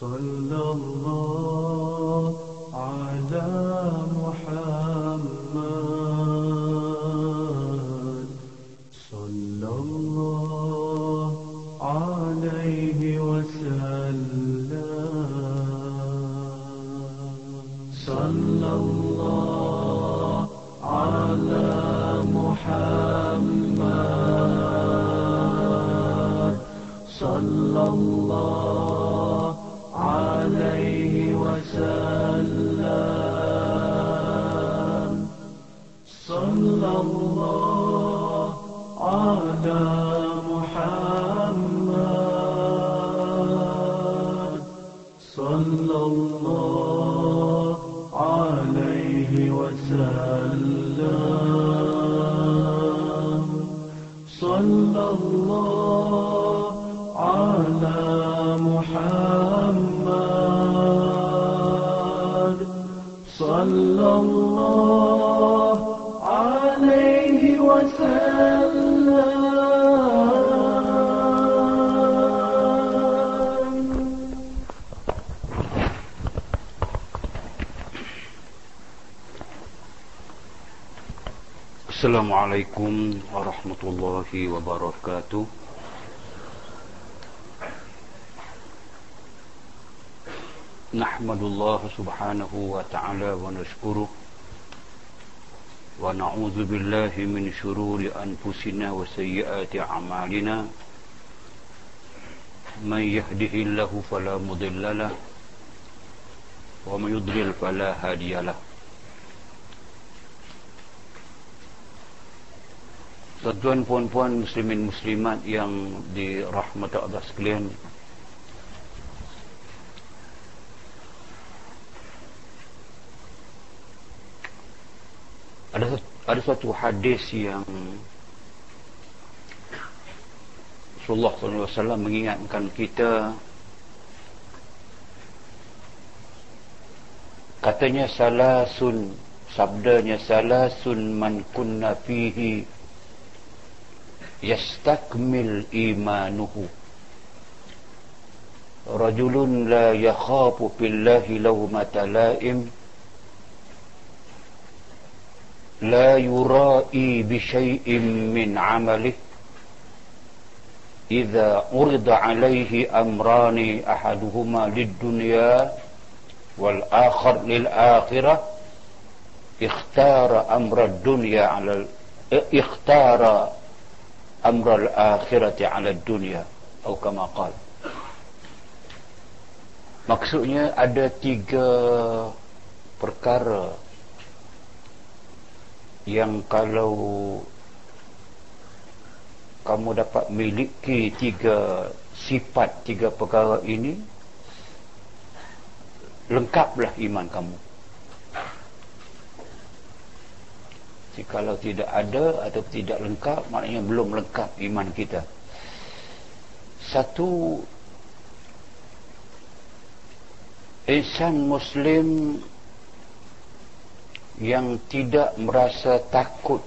صلى الله Ta'ala wa nashkuruh Wa na'udhu billahi min syururi anfusina wa sayyiati a'malina. Man yahdihillahu fala mudillalah Wa man yudlil fala hadiyalah Tuan-tuan puan-puan muslimin muslimat yang dirahmati Allah sekalian Ada ada satu hadis yang Rasulullah SAW mengingatkan kita. Katanya salah sun sabdanya salah sun man kunna fihi yastakmil imanuhu. Rajulun la yakhafu billahi law laim لا يرائي بشيء من عمله إذا عرض عليه أمران أحدهما للدنيا والآخر للآخرة اختار أمر الدنيا على. اختار amral akhirati ala dunia atau kama qal maksudnya ada tiga perkara yang kalau kamu dapat miliki tiga sifat tiga perkara ini lengkaplah iman kamu. Jikalau tidak ada atau tidak lengkap Maknanya belum lengkap iman kita. Satu Insan Muslim Yang tidak merasa takut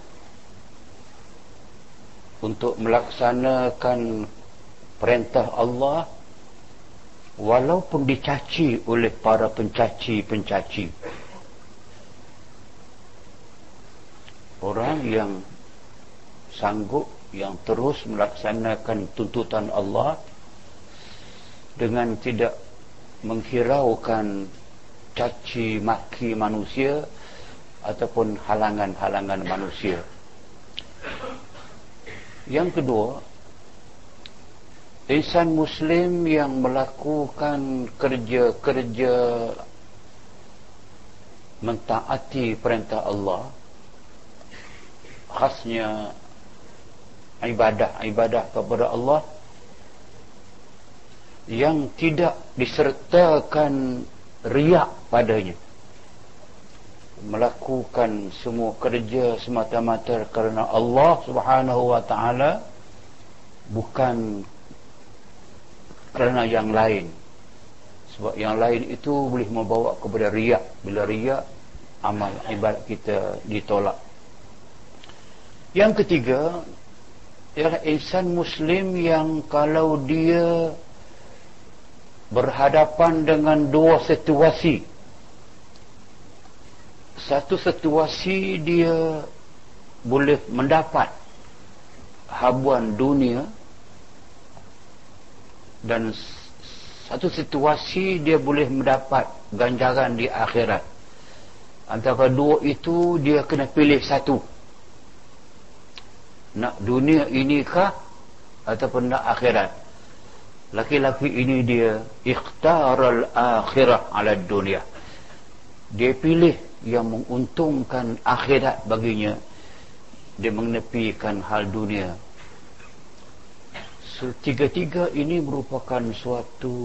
Untuk melaksanakan Perintah Allah Walaupun dicaci oleh para pencaci-pencaci. Orang yang sanggup yang terus melaksanakan tuntutan Allah dengan tidak menghiraukan caci maki manusia ataupun halangan-halangan manusia. Yang kedua, insan muslim yang melakukan kerja-kerja mentaati perintah Allah khasnya ibadah-ibadah kepada Allah yang tidak disertakan riak padanya melakukan semua kerja semata-mata kerana Allah Subhanahu wa taala bukan kerana yang lain. Sebab yang lain itu boleh membawa kepada riak. Bila riak amal ibadat kita ditolak. Yang ketiga ialah insan muslim yang kalau dia berhadapan dengan dua situasi satu situasi dia boleh mendapat habuan dunia dan satu situasi dia boleh mendapat ganjaran di akhirat. Antara dua itu dia kena pilih satu. Nak dunia ini kah ataupun nak akhirat? Laki-laki ini dia ikhtaral akhirah ala dunia. Dia pilih yang menguntungkan akhirat baginya. Dia mengenepikan hal dunia. So, tiga-tiga ini merupakan suatu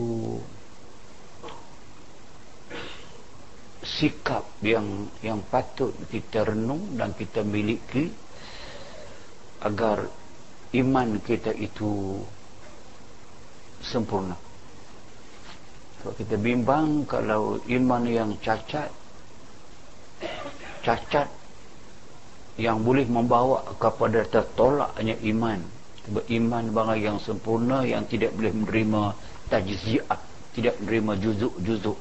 sikap yang yang patut kita renung dan kita miliki agar iman kita itu sempurna. Kalau kita bimbang kalau iman yang cacat cacat yang boleh membawa kepada tertolaknya iman. Beriman bangga yang sempurna yang tidak boleh menerima tajziah tidak menerima juzuk-juzuk.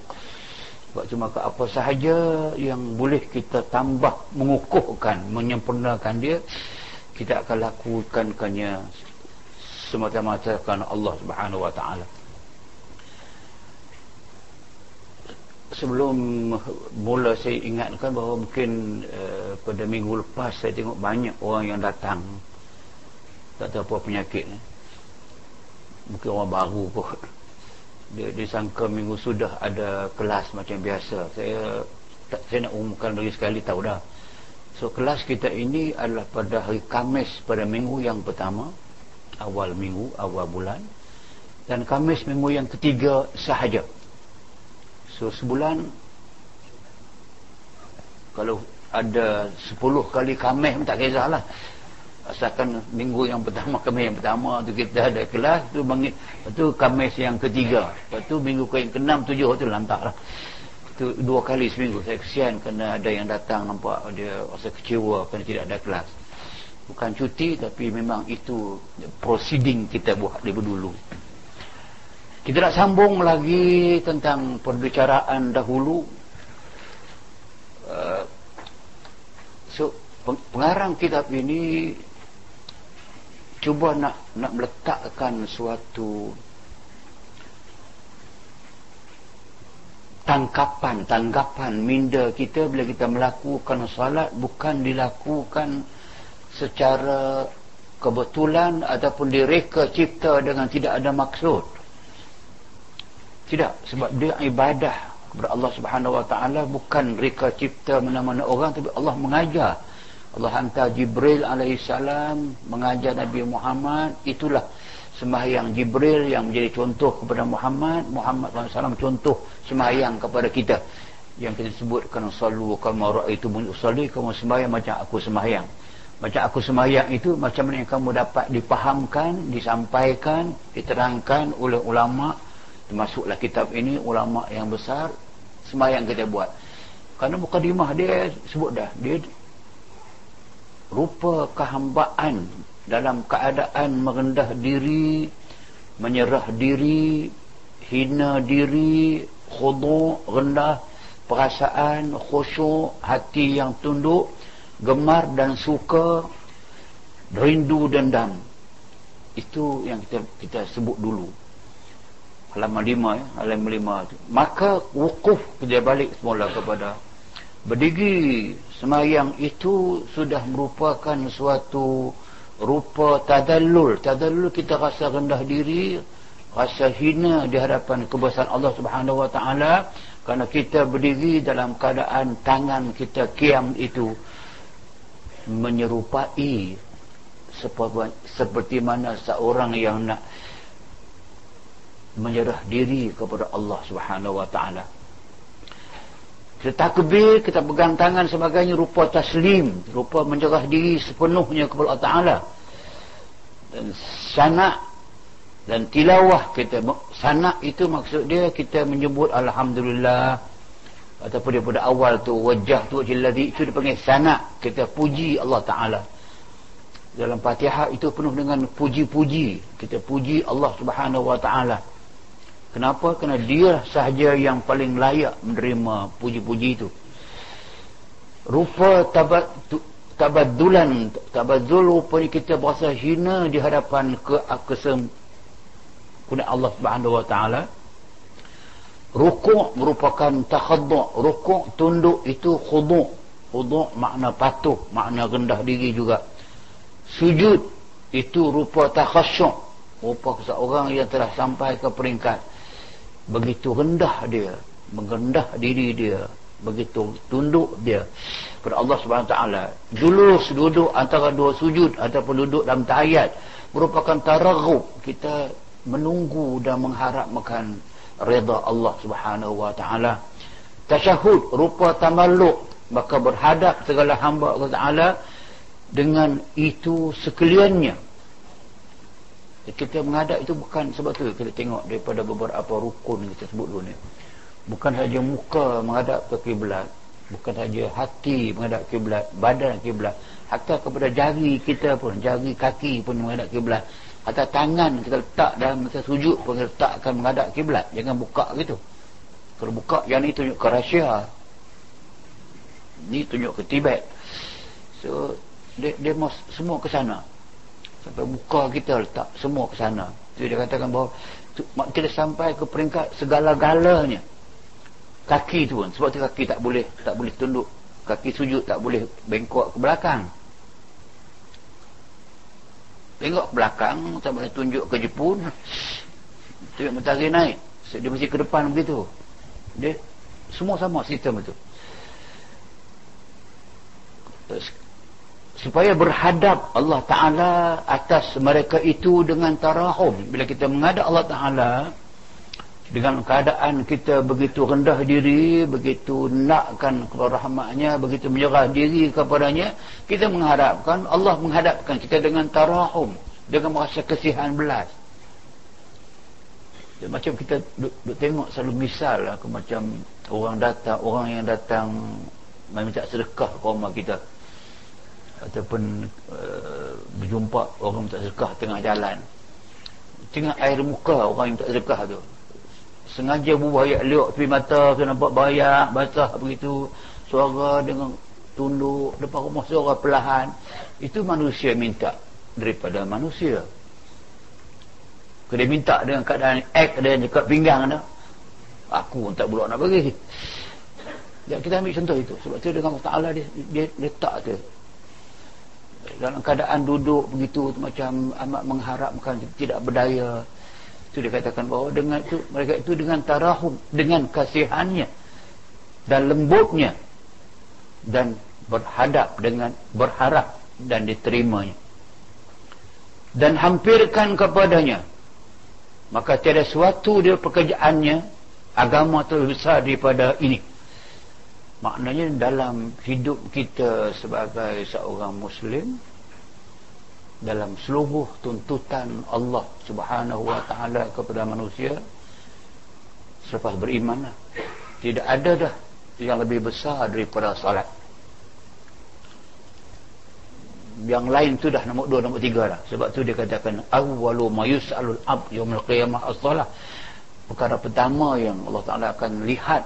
Sebab cuma ke apa sahaja yang boleh kita tambah mengukuhkan menyempurnakan dia kita akan lakukannya semata-mata kerana Allah Subhanahu wa taala sebelum mula saya ingatkan bahawa mungkin uh, pada minggu lepas saya tengok banyak orang yang datang. Tak tahu apa penyakit mungkin orang baru pun. Dia, dia sangka minggu sudah ada kelas macam biasa. Saya tak, saya nak umumkan lagi sekali tahu dah. So kelas kita ini adalah pada hari Kamis pada minggu yang pertama awal minggu awal bulan. Dan Kamis minggu yang ketiga sahaja So sebulan kalau ada 10 kali kameh pun tak kisahlah. Asalkan minggu yang pertama kameh yang pertama tu kita ada kelas tu bangit tu kameh yang ketiga. Lepas tu minggu ke yang keenam tujuh tu lantaklah. Tu dua kali seminggu saya kesian kerana ada yang datang nampak dia rasa kecewa kerana tidak ada kelas. Bukan cuti tapi memang itu proceeding kita buat lebih dulu. Kita nak sambung lagi tentang perbicaraan dahulu. Uh, so, pengarang kitab ini cuba nak nak meletakkan suatu tangkapan, tanggapan minda kita bila kita melakukan salat bukan dilakukan secara kebetulan ataupun direka cipta dengan tidak ada maksud. Tidak, sebab dia ibadah kepada Allah Subhanahu Wa Taala bukan reka cipta mana-mana orang tapi Allah mengajar. Allah hantar Jibril alaihissalam mengajar Nabi Muhammad, itulah sembahyang Jibril yang menjadi contoh kepada Muhammad, Muhammad SAW contoh sembahyang kepada kita. Yang kita sebutkan sallu kama raaitu mun usalli kamu sembahyang macam aku sembahyang. Macam aku sembahyang itu macam mana yang kamu dapat dipahamkan, disampaikan, diterangkan oleh ulama termasuklah kitab ini ulama yang besar sembahyang kita buat. Kerana mukadimah dia sebut dah dia rupa kehambaan dalam keadaan merendah diri menyerah diri hina diri khudu rendah perasaan khusyuk hati yang tunduk gemar dan suka rindu dendam. Itu yang kita kita sebut dulu halaman lima ya, halaman lima tu. Maka wukuf dia balik semula kepada berdiri semayang itu sudah merupakan suatu rupa tadallul. Tadallul kita rasa rendah diri, rasa hina di hadapan kebesaran Allah Subhanahu Wa Taala kerana kita berdiri dalam keadaan tangan kita kiam itu menyerupai seperti mana seorang yang nak menyerah diri kepada Allah Subhanahu wa taala. Kita takbir, kita pegang tangan sebagainya rupa taslim, rupa menyerah diri sepenuhnya kepada Allah taala. Dan sana dan tilawah kita sana itu maksud dia kita menyebut alhamdulillah ataupun daripada awal tu wajah tu jilladhi itu dipanggil sana kita puji Allah taala dalam Fatihah itu penuh dengan puji-puji kita puji Allah Subhanahu wa taala kenapa? Kerana dia sahaja yang paling layak menerima puji-puji itu. Rupa tabadulan tabadzul rupanya kita berasa hina di hadapan ke kesem kepada Allah Subhanahu wa taala. Rukuk merupakan takhaddu. Rukuk tunduk itu khudu. Khudu makna patuh makna rendah diri juga. Sujud itu rupa takhasyuk rupa seorang yang telah sampai ke peringkat begitu rendah dia mengendah diri dia begitu tunduk dia kepada Allah taala. Dulu duduk antara dua sujud ataupun duduk dalam tahiyat merupakan taraghub. Kita menunggu dan mengharapkan redha Allah Subhanahu wa taala. Tasyahud rupa tamalluk maka berhadap segala hamba Allah taala dengan itu sekaliannya kita menghadap itu bukan sebab tu kita tengok daripada beberapa rukun kita sebut dulu ni. Bukan saja muka menghadap ke kiblat bukan saja hati menghadap kiblat badan kiblat hatta kepada jari kita pun jari kaki pun menghadap kiblat. Hatta tangan kita letak dalam masa sujud pun kita letakkan menghadap kiblat. Jangan buka gitu. Kalau buka yang ni tunjuk ke Rusia ni tunjuk ke Tibet. So dia, dia semua ke sana sampai buka kita letak semua ke sana. Jadi dia katakan bahawa kita sampai ke peringkat segala-galanya. Kaki tu pun sebab tu kaki tak boleh tak boleh tunduk. Kaki sujud tak boleh bengkok ke belakang. Tengok ke belakang tak boleh tunjuk ke Jepun. Tunjuk mentari naik. Dia mesti ke depan begitu. Dia semua sama sistem itu supaya berhadap Allah Ta'ala atas mereka itu dengan tarahum. Bila kita menghadap Allah Ta'ala dengan keadaan kita begitu rendah diri begitu nakkan kepada rahmatnya begitu menyerah diri kepadanya kita mengharapkan Allah menghadapkan kita dengan tarahum dengan merasa kesihan belas. Dan macam kita duk, duk tengok selalu misal lah macam orang datang orang yang datang minta sedekah ke rumah kita ataupun uh, berjumpa orang minta sedekah tengah jalan. Tengah air muka orang yang minta sedekah tu. Sengaja berbayak liuk tepi mata saya nampak bayak basah begitu. Suara dengan tunduk depan rumah suara perlahan. Itu manusia minta daripada manusia. Dia minta dengan keadaan act dia dekat pinggang dah aku pun tak berok nak bagi. Dan kita ambil contoh itu. Sebab tu dengan Allah Ta'ala dia, dia letak tu dalam keadaan duduk begitu macam amat mengharapkan tidak berdaya. Itu dikatakan bahawa dengan itu mereka itu dengan tarahum dengan kasihannya dan lembutnya dan berhadap dengan berharap dan diterimanya. Dan hampirkan kepadanya. Maka tiada suatu dia pekerjaannya agama terlalu besar daripada ini maknanya dalam hidup kita sebagai seorang muslim dalam seluruh tuntutan Allah subhanahu wa ta'ala kepada manusia selepas beriman lah. tidak ada dah yang lebih besar daripada salat yang lain tu dah nombor dua, nombor tiga lah sebab tu dia katakan awwalu mayus'alul ab yawmal qiyamah as-salah. Perkara pertama yang Allah Ta'ala akan lihat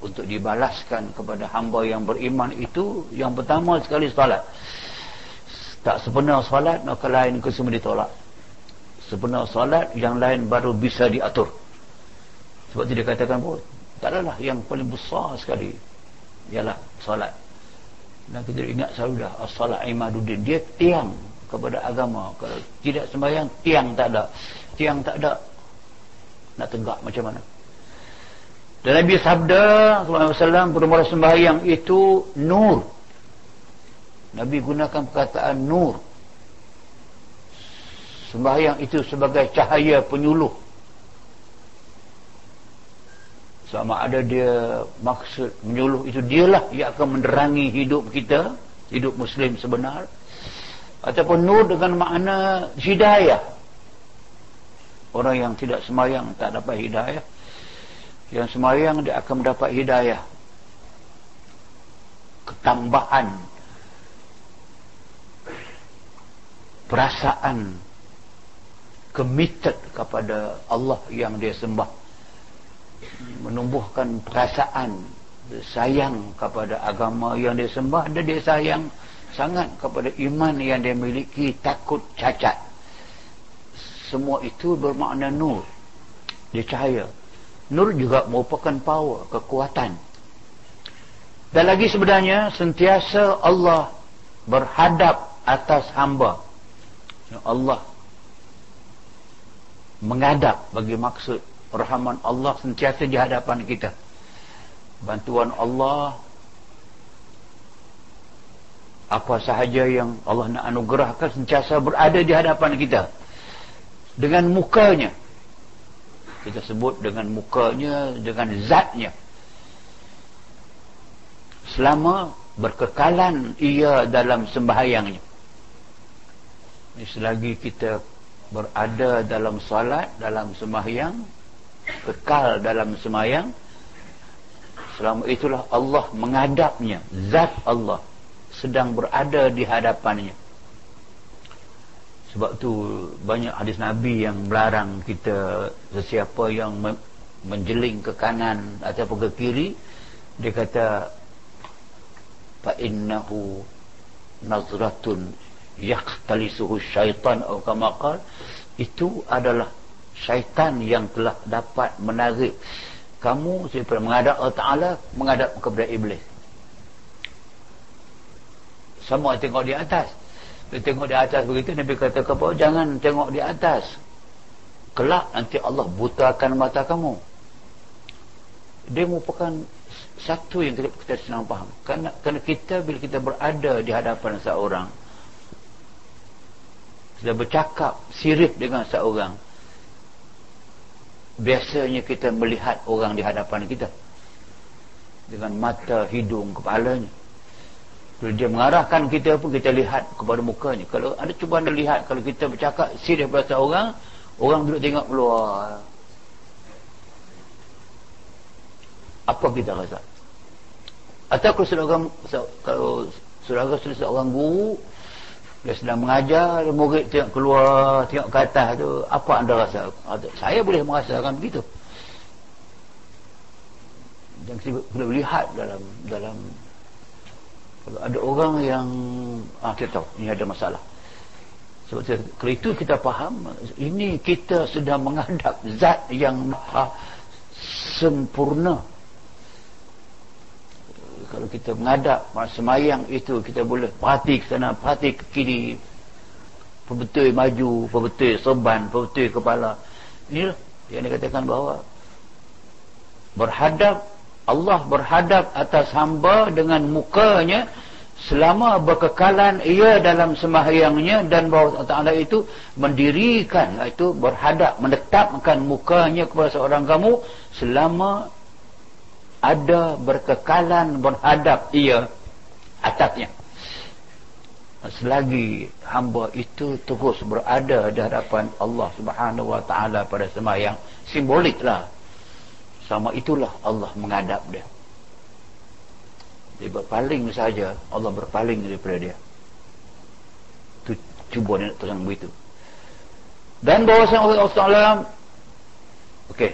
untuk dibalaskan kepada hamba yang beriman itu yang pertama sekali salat tak sebenar solat maka lain ke semua ditolak. Sebenar solat yang lain baru bisa diatur. Sebab itu dia katakan pun tak adalah yang paling besar sekali ialah solat. Dan kita ingat selalu dah solat imaduddin dia tiang kepada agama. Kalau tidak sembahyang tiang tak ada. Tiang tak ada. Nak tegak macam mana dan Nabi sabda SAW bermula sembahyang itu nur. Nabi gunakan perkataan nur. Sembahyang itu sebagai cahaya penyuluh. Sama ada dia maksud menyuluh itu dialah yang akan menerangi hidup kita hidup muslim sebenar. Ataupun nur dengan makna hidayah. Orang yang tidak semayang tak dapat hidayah yang semayang dia akan mendapat hidayah. Ketambahan perasaan. Committed kepada Allah yang dia sembah. Menumbuhkan perasaan. Sayang kepada agama yang dia sembah. Dan dia sayang sangat kepada iman yang dia miliki. Takut cacat. Semua itu bermakna nur. Dia cahaya nur juga merupakan power kekuatan. Dan lagi sebenarnya sentiasa Allah berhadap atas hamba. Allah mengadap bagi maksud rahman Allah sentiasa di hadapan kita. Bantuan Allah apa sahaja yang Allah nak anugerahkan sentiasa berada di hadapan kita. Dengan mukanya kita sebut dengan mukanya dengan zatnya. Selama berkekalan ia dalam sembahyangnya. Selagi kita berada dalam salat dalam sembahyang kekal dalam semayang selama itulah Allah menghadapnya zat Allah sedang berada di hadapannya sebab tu banyak hadis Nabi yang melarang kita sesiapa yang menjeling ke kanan ataupun ke kiri dia kata fa innahu nazratun yaqtalisuhu syaitan atau kama itu adalah syaitan yang telah dapat menarik kamu daripada menghadap Allah Ta'ala menghadap kepada Iblis. Semua tengok di atas dia tengok di atas begitu Nabi kata ke bawah jangan tengok di atas. Kelak nanti Allah butakan mata kamu. Dia merupakan satu yang kita, kita senang faham. Kerana, kerana kita bila kita berada di hadapan seorang sudah bercakap sirip dengan seorang biasanya kita melihat orang di hadapan kita dengan mata, hidung, kepalanya bila dia mengarahkan kita pun kita lihat kepada mukanya. Kalau ada cuba anda lihat kalau kita bercakap sirih bahasa orang orang duduk tengok keluar. Apa kita rasa? Atau kalau seorang kalau seorang seorang guru dia sedang mengajar murid tengok keluar tengok ke atas tu apa anda rasa? Saya boleh merasakan begitu. Dan kita boleh lihat dalam dalam ada orang yang ah, kita tahu ini ada masalah. Sebab itu, kalau itu kita faham ini kita sedang menghadap zat yang maha sempurna. Kalau kita menghadap semayang itu kita boleh perhati ke sana perhati ke kiri. Perbetul maju perbetul serban perbetul kepala. Inilah yang dikatakan bahawa berhadap Allah berhadap atas hamba dengan mukanya selama berkekalan ia dalam sembahyangnya dan bahawa Allah itu mendirikan itu berhadap menetapkan mukanya kepada seorang kamu selama ada berkekalan berhadap ia atasnya. Selagi hamba itu terus berada di hadapan Allah subhanahu wa ta'ala pada semayang simboliklah sama itulah Allah menghadap dia. Dia berpaling saja Allah berpaling daripada dia. Tu cuba dia nak terang begitu. Dan bahawasanya Allah SWT okey.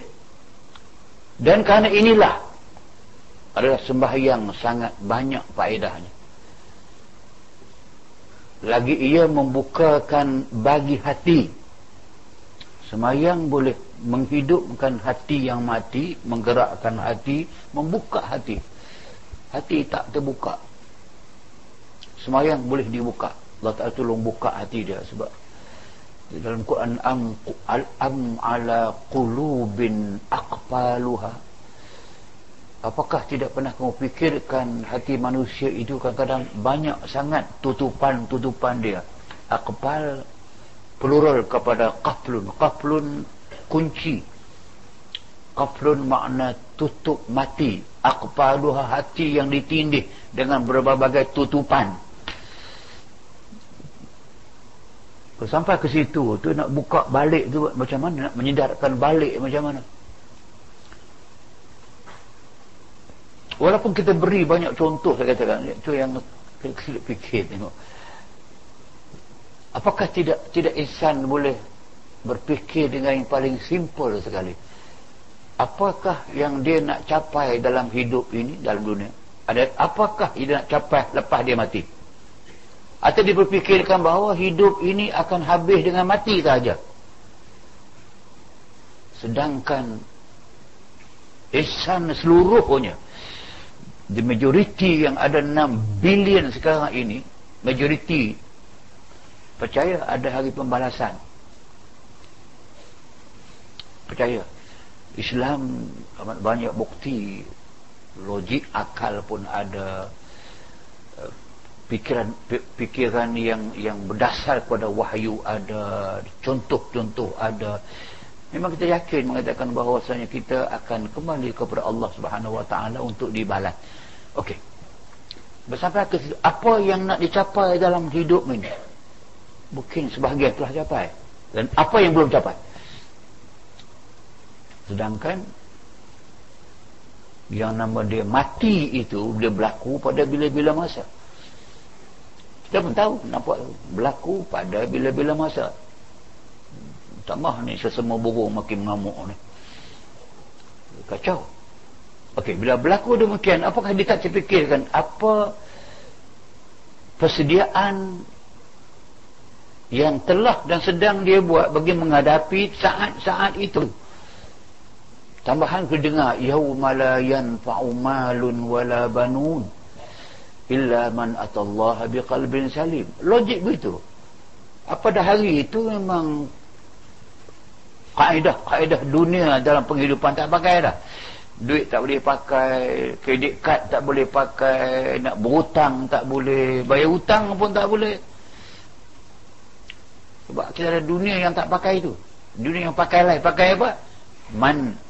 Dan kerana inilah adalah sembahyang sangat banyak faedahnya. Lagi ia membukakan bagi hati. Sembahyang boleh menghidupkan hati yang mati menggerakkan hati membuka hati. Hati tak terbuka. Sembahyang boleh dibuka. Allah Ta'ala tolong buka hati dia sebab dalam Quran am, am ala qulubin aqpaluha apakah tidak pernah kamu fikirkan hati manusia itu kadang-kadang banyak sangat tutupan-tutupan dia? Akpal plural kepada qaflun. Qaflun kunci. Qaflun makna tutup mati. Akpaluha hati yang ditindih dengan berbagai tutupan. Sampai ke situ tu nak buka balik tu macam mana? Nak menyedarkan balik macam mana? Walaupun kita beri banyak contoh saya katakan itu yang kita fikir tengok. Apakah tidak tidak insan boleh berfikir dengan yang paling simple sekali. Apakah yang dia nak capai dalam hidup ini dalam dunia? Ada apakah dia nak capai lepas dia mati? Atau dia berfikirkan bahawa hidup ini akan habis dengan mati saja sedangkan ihsan seluruhnya the majority yang ada 6 bilion sekarang ini majority percaya ada hari pembalasan percaya? Islam amat banyak bukti. Logik akal pun ada. Eh, fikiran fikiran yang yang berdasar kepada wahyu ada. Contoh-contoh ada. Memang kita yakin mengatakan bahawasanya kita akan kembali kepada Allah Subhanahu Wa Taala untuk dibalas. Okey. Bersampai ke apa yang nak dicapai dalam hidup ini? Mungkin sebahagian telah capai. Dan apa yang belum capai sedangkan yang nama dia mati itu dia berlaku pada bila-bila masa. Kita pun tahu nampak berlaku pada bila-bila masa. Tambah ni sesama burung makin mengamuk ni. Kacau. Okey, bila berlaku demikian, apakah dia tak terfikirkan apa persediaan yang telah dan sedang dia buat bagi menghadapi saat-saat itu? Tambahan kita dengar yauma la yanfa'u malun wala banun illa man atallaha biqalbin salim. Logik begitu. Apa dah hari itu memang kaedah kaedah dunia dalam penghidupan tak pakai dah. Duit tak boleh pakai, kredit kad tak boleh pakai, nak berhutang tak boleh, bayar hutang pun tak boleh. Sebab kita ada dunia yang tak pakai itu. Dunia yang pakai lain, pakai apa? Man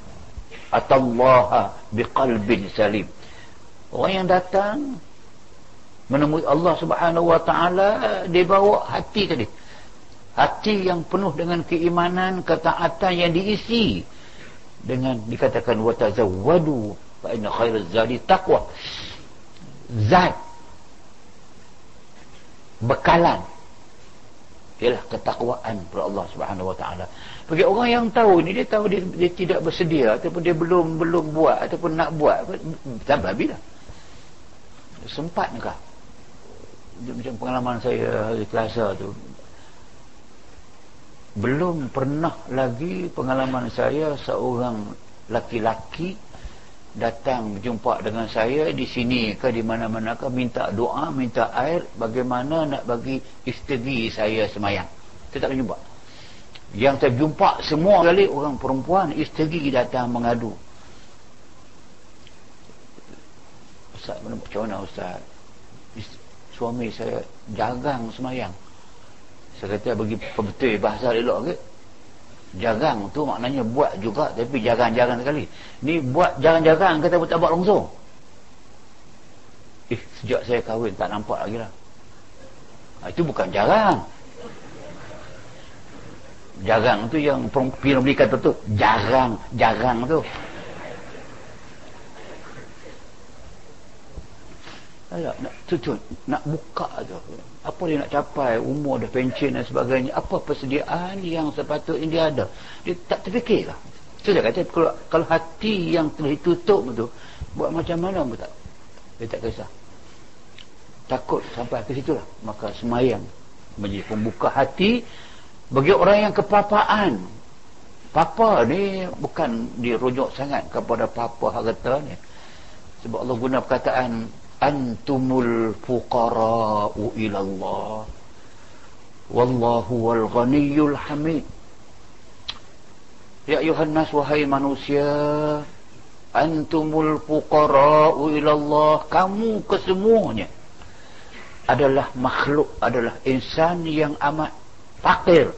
atallaha biqalbin salim. Orang yang datang menemui Allah subhanahu wa ta'ala dia bawa hati tadi. Hati yang penuh dengan keimanan ketaatan yang diisi dengan dikatakan watazawwadu fa inna khairaz zadi taqwa. Zat bekalan ialah ketakwaan kepada Allah Subhanahu Wa Taala. Bagi orang yang tahu ni dia tahu dia, dia tidak bersedia ataupun dia belum belum buat ataupun nak buat tak babilah. Sempat kah? Macam pengalaman saya di Selasa tu belum pernah lagi pengalaman saya seorang laki-laki datang berjumpa dengan saya di sini ke di mana-mana ke minta doa minta air bagaimana nak bagi isteri saya semayang saya tak jumpa yang saya jumpa semua kali orang perempuan isteri datang mengadu. Ustaz macam mana Ustaz? Suami saya jagang semayang. Saya kata bagi pebetul bahasa elok ke? Jarang tu maknanya buat juga tapi jarang-jarang sekali. Ni buat jarang-jarang kata tak buat langsung. Eh sejak saya kahwin tak nampak lagi lah. Ha, itu bukan jarang jarang tu yang film beli kata tu jarang jarang tu. Alah, nak, tu, tu, nak buka tu. Apa dia nak capai? Umur dah pencen dan sebagainya. Apa persediaan yang sepatutnya dia ada? Dia tak terfikir lah saya kata kalau, kalau hati yang telah ditutup tu buat macam mana pun tak. Dia tak kisah. Takut sampai ke situ lah. Maka semayang. Menjadi pembuka hati bagi orang yang kepapaan. Papa ni bukan dirujuk sangat kepada papa harta ni. Sebab Allah guna perkataan antumul fuqara'u ila Allah wallahu wal ghaniyul hamid. Ya ayuhan nas wahai manusia antumul fuqara'u ila Allah kamu kesemuanya adalah makhluk adalah insan yang amat fakir.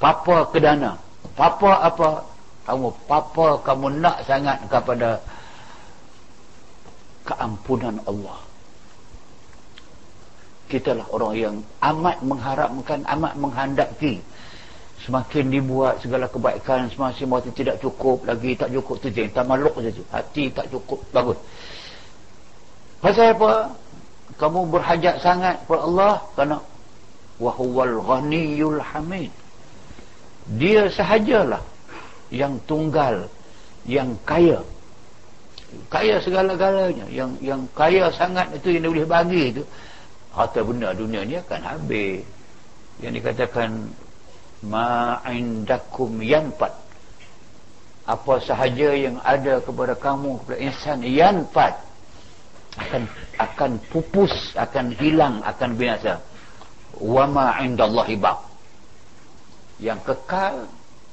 Papa kedana. Papa apa? Kamu papa kamu nak sangat kepada keampunan Allah. Kita lah orang yang amat mengharapkan amat menghandaki semakin dibuat segala kebaikan semakin waktu tidak cukup lagi tak cukup tu je tamaluk saja. Hati tak cukup bagus. Pasal apa? Kamu berhajat sangat kepada Allah kerana wahuwal ghaniyul hamid. Dia sahajalah yang tunggal yang kaya. Kaya segala-galanya. Yang yang kaya sangat itu yang dia boleh bagi itu. Harta benda dunia ni akan habis. Yang dikatakan ma'indakum yanfat. Apa sahaja yang ada kepada kamu kepada insan yanfat akan akan pupus akan hilang akan binasa wa ma'indallahi baq yang kekal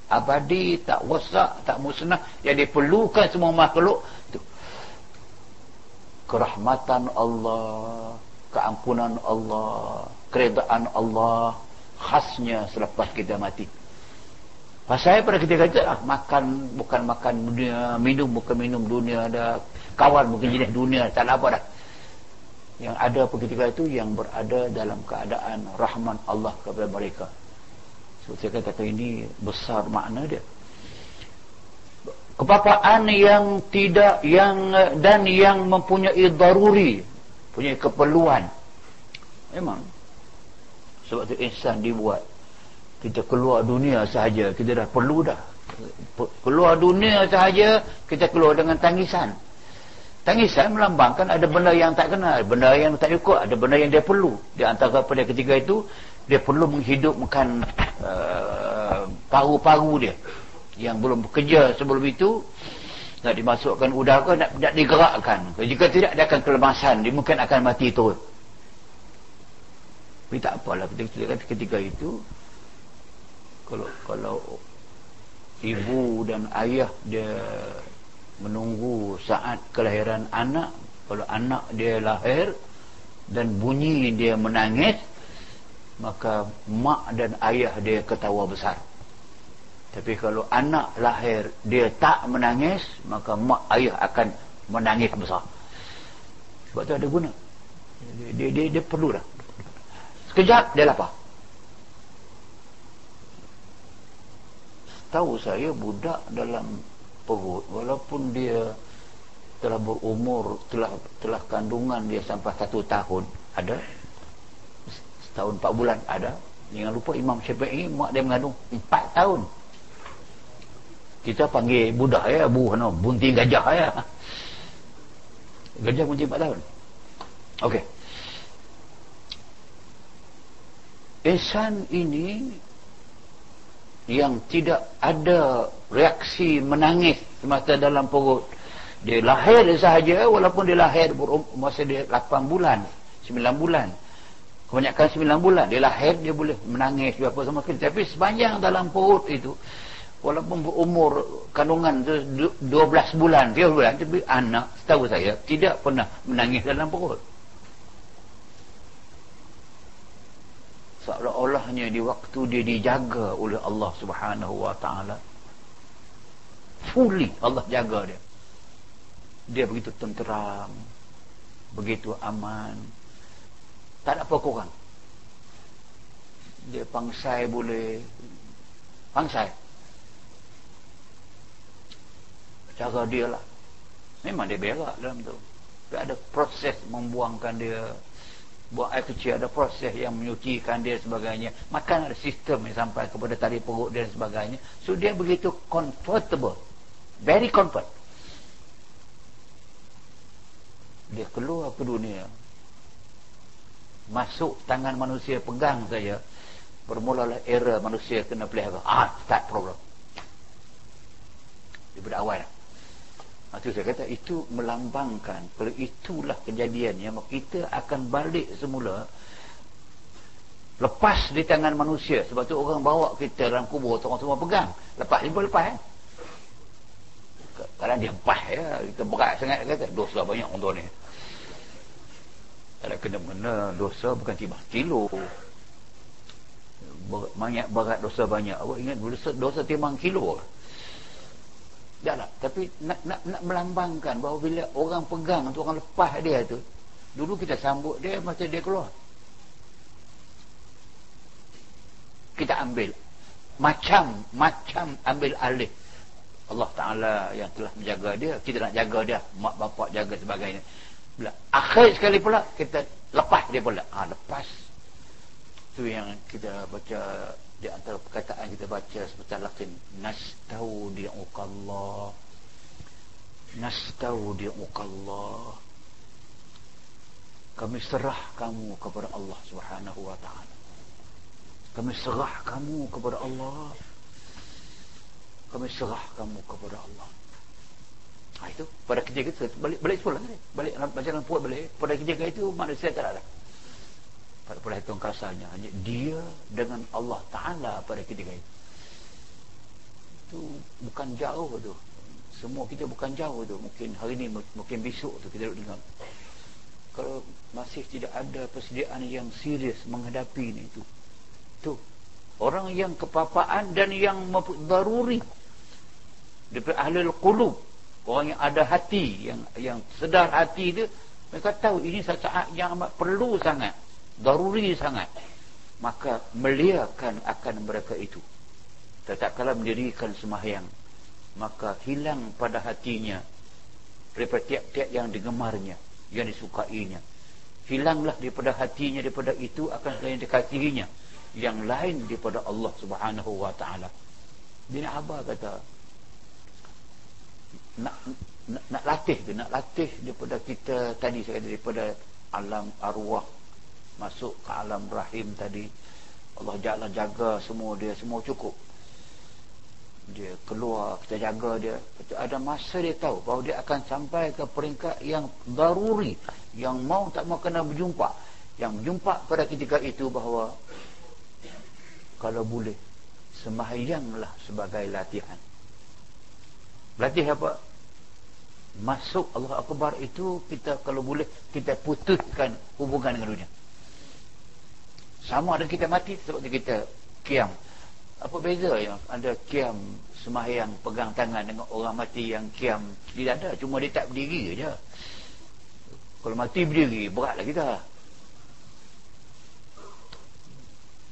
abadi tak wasak tak musnah yang diperlukan semua makhluk itu kerahmatan Allah keampunan Allah keredaan Allah khasnya selepas kita mati. Pasal pada kita kata ah, makan bukan makan dunia minum bukan minum dunia ada kawan bukan jenis dunia tak apa dah yang ada ketika itu yang berada dalam keadaan rahman Allah kepada mereka. So saya kata ini besar makna dia. Kepapaan yang tidak yang dan yang mempunyai daruri punya keperluan. Memang. Sebab tu insan dibuat. Kita keluar dunia sahaja kita dah perlu dah. Keluar dunia sahaja kita keluar dengan tangisan tangisan melambangkan ada benda yang tak kena benda yang tak cukup ada benda yang dia perlu. Di antara pada ketika itu dia perlu menghidupkan uh, paru-paru dia. Yang belum bekerja sebelum itu nak dimasukkan udara nak, nak digerakkan. Jika tidak dia akan kelemasan dia mungkin akan mati turut tapi tak apalah ketika, ketika itu kalau kalau ibu dan ayah dia menunggu saat kelahiran anak kalau anak dia lahir dan bunyi dia menangis maka mak dan ayah dia ketawa besar tapi kalau anak lahir dia tak menangis, maka mak ayah akan menangis besar. Sebab tu ada guna. Dia dia, dia, dia perlu dah. Sekejap dia lapar. Tahu saya budak dalam perut. Walaupun dia telah berumur telah telah kandungan dia sampai satu tahun ada? Setahun empat bulan ada? Jangan lupa Imam Syafi'i mak dia mengandung empat tahun. Kita panggil budak ya bu no, bunting gajah ya. Gajah bunting 4 tahun. Ok insan ini yang tidak ada reaksi menangis semasa dalam perut. Dia lahir sahaja walaupun dia lahir masa dia 8 bulan 9 bulan. Kebanyakan 9 bulan dia lahir dia boleh menangis apa sama tapi sepanjang dalam perut itu walaupun berumur kandungan tu 12 bulan 13 bulan tapi anak setahu saya tidak pernah menangis dalam perut seolah-olahnya di waktu dia dijaga oleh Allah subhanahu wa ta'ala fully Allah jaga dia. Dia begitu tenteram begitu aman. Tak ada apa kurang. Dia pangsai boleh. Pangsai. Cara dia lah. Memang dia berak dalam tu. Tapi ada proses membuangkan dia buang air kecil ada proses yang menyucikan dia sebagainya. Makan ada sistem yang sampai kepada tali perut dan sebagainya. So dia begitu comfortable. Very comfort. Dia keluar ke dunia. Masuk tangan manusia pegang saja. Bermulalah era manusia kena pelihara. Ah start problem. Daripada awal itu saya kata itu melambangkan. Kalau itulah kejadian yang kita akan balik semula lepas di tangan manusia. Sebab tu orang bawa kita dalam kubur orang semua pegang. Lepas ni boleh lepas eh? kadang dia lepas ya. Kita berat sangat kata. Dosa banyak untuk ni. Ada kena-kena dosa bukan timbang kilo. Banyak berat dosa banyak. Awak ingat dosa, dosa timbang kilo Taklah. Tapi nak, nak, nak melambangkan bahawa bila orang pegang tu orang lepas dia tu. Dulu kita sambut dia masa dia keluar. Kita ambil. Macam, macam ambil alih. Allah Ta'ala yang telah menjaga dia. Kita nak jaga dia. Mak bapak jaga sebagainya. Bila akhir sekali pula kita lepas dia pula. Ha, lepas. tu yang kita baca di antara perkataan kita baca seperti lakin nastaudi'ukallah. Nastaudi'ukallah. Kami serah kamu kepada Allah Subhanahu wa taala. Kami serah kamu kepada Allah. Kami serah kamu kepada Allah. Ha, itu. Pada ketika itu balik balik sekolah balik baca dalam puat balik. Pada ketika itu manusia tak ada pada pada hitung kasarnya hanya dia dengan Allah Ta'ala pada ketika itu. Itu bukan jauh tu. Semua kita bukan jauh tu. Mungkin hari ni mungkin besok tu kita duduk dengar. Kalau masih tidak ada persediaan yang serius menghadapi ini tu tu. Orang yang kepapaan dan yang daruri. Daripada ahli qulub. Orang yang ada hati yang yang sedar hati dia mereka tahu ini saat yang amat perlu sangat daruri sangat. Maka meliakan akan mereka itu. Tetap kala mendirikan semahyang maka hilang pada hatinya daripada tiap-tiap yang digemarnya yang disukainya. Hilanglah daripada hatinya daripada itu akan selain dikasihinya yang lain daripada Allah subhanahu wa ta'ala. Bin Abba kata nak, nak nak latih tu nak latih daripada kita tadi saya daripada alam arwah masuk ke alam rahim tadi. Allah jaga jaga semua dia semua cukup. Dia keluar kita jaga dia. Ada masa dia tahu bahawa dia akan sampai ke peringkat yang daruri yang mau tak mau kena berjumpa. Yang berjumpa pada ketika itu bahawa kalau boleh sembahyanglah sebagai latihan. Berlatih apa? Masuk Allah Akbar itu kita kalau boleh kita putuskan hubungan dengan dunia. Sama ada kita mati sebab kita kiam. Apa beza yang ada kiam semahyang pegang tangan dengan orang mati yang kiam tidak ada cuma dia tak berdiri saja. Kalau mati berdiri. Beratlah kita.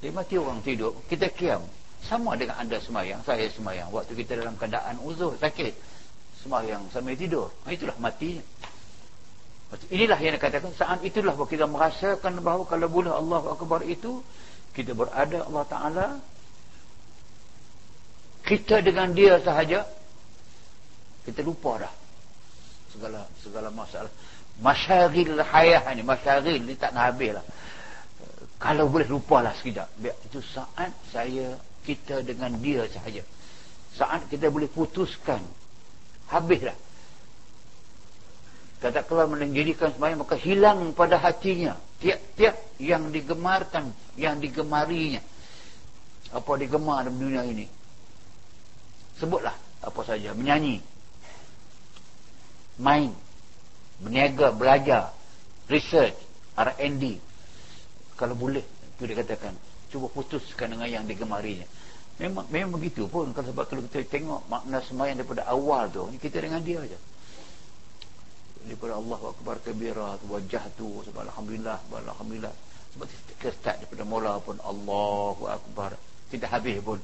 Dia mati orang tidur, kita kiam. Sama dengan anda semayang saya semayang waktu kita dalam keadaan uzur sakit semayang sambil tidur. Itulah matinya inilah yang dikatakan saat itulah kita merasakan bahawa kalau boleh Allah Akbar itu kita berada Allah Ta'ala kita dengan dia sahaja kita lupa dah segala segala masalah. Masyaril hayah ni masyaril ni tak nak habis lah. Kalau boleh lupalah sekejap. Biar itu saat saya kita dengan dia sahaja. Saat kita boleh putuskan habislah tak keluar menjadikan semuanya maka hilang pada hatinya. Tiap-tiap yang digemarkan yang digemarinya. Apa digemar dalam dunia ini? Sebutlah apa saja. Menyanyi. Main. Berniaga belajar. Research. R&D kalau boleh itu dikatakan. Cuba putuskan dengan yang digemarinya. Memang memang begitu pun. Kalau sebab kalau kita tengok makna semayang daripada awal tu kita dengan dia aja daripada Allah akbar kabira wajah tu sebab alhamdulillah. Alhamdulillah sebab start daripada mula pun Allahu akbar. Tidak habis pun.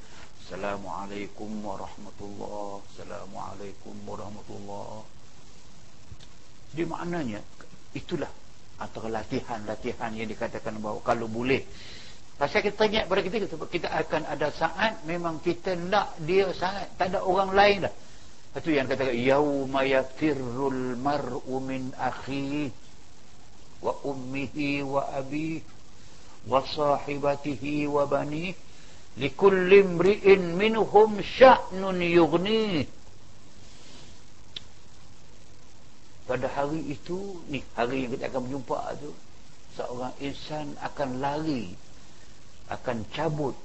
Assalamualaikum warahmatullahi Assalamualaikum warahmatullahi Jadi maknanya Itulah Antara latihan-latihan yang dikatakan bahawa Kalau boleh. Pasal kita ingat pada kita sebab kita akan ada saat memang kita nak dia sangat tak ada orang lain dah. Itu yang kata yauma yafirrul mar'u min akhi wa ummihi wa abi wa sahibatihi wa bani likulli imri'in minhum sya'nun yughni. Pada hari itu ni hari yang kita akan berjumpa tu seorang insan akan lari akan cabut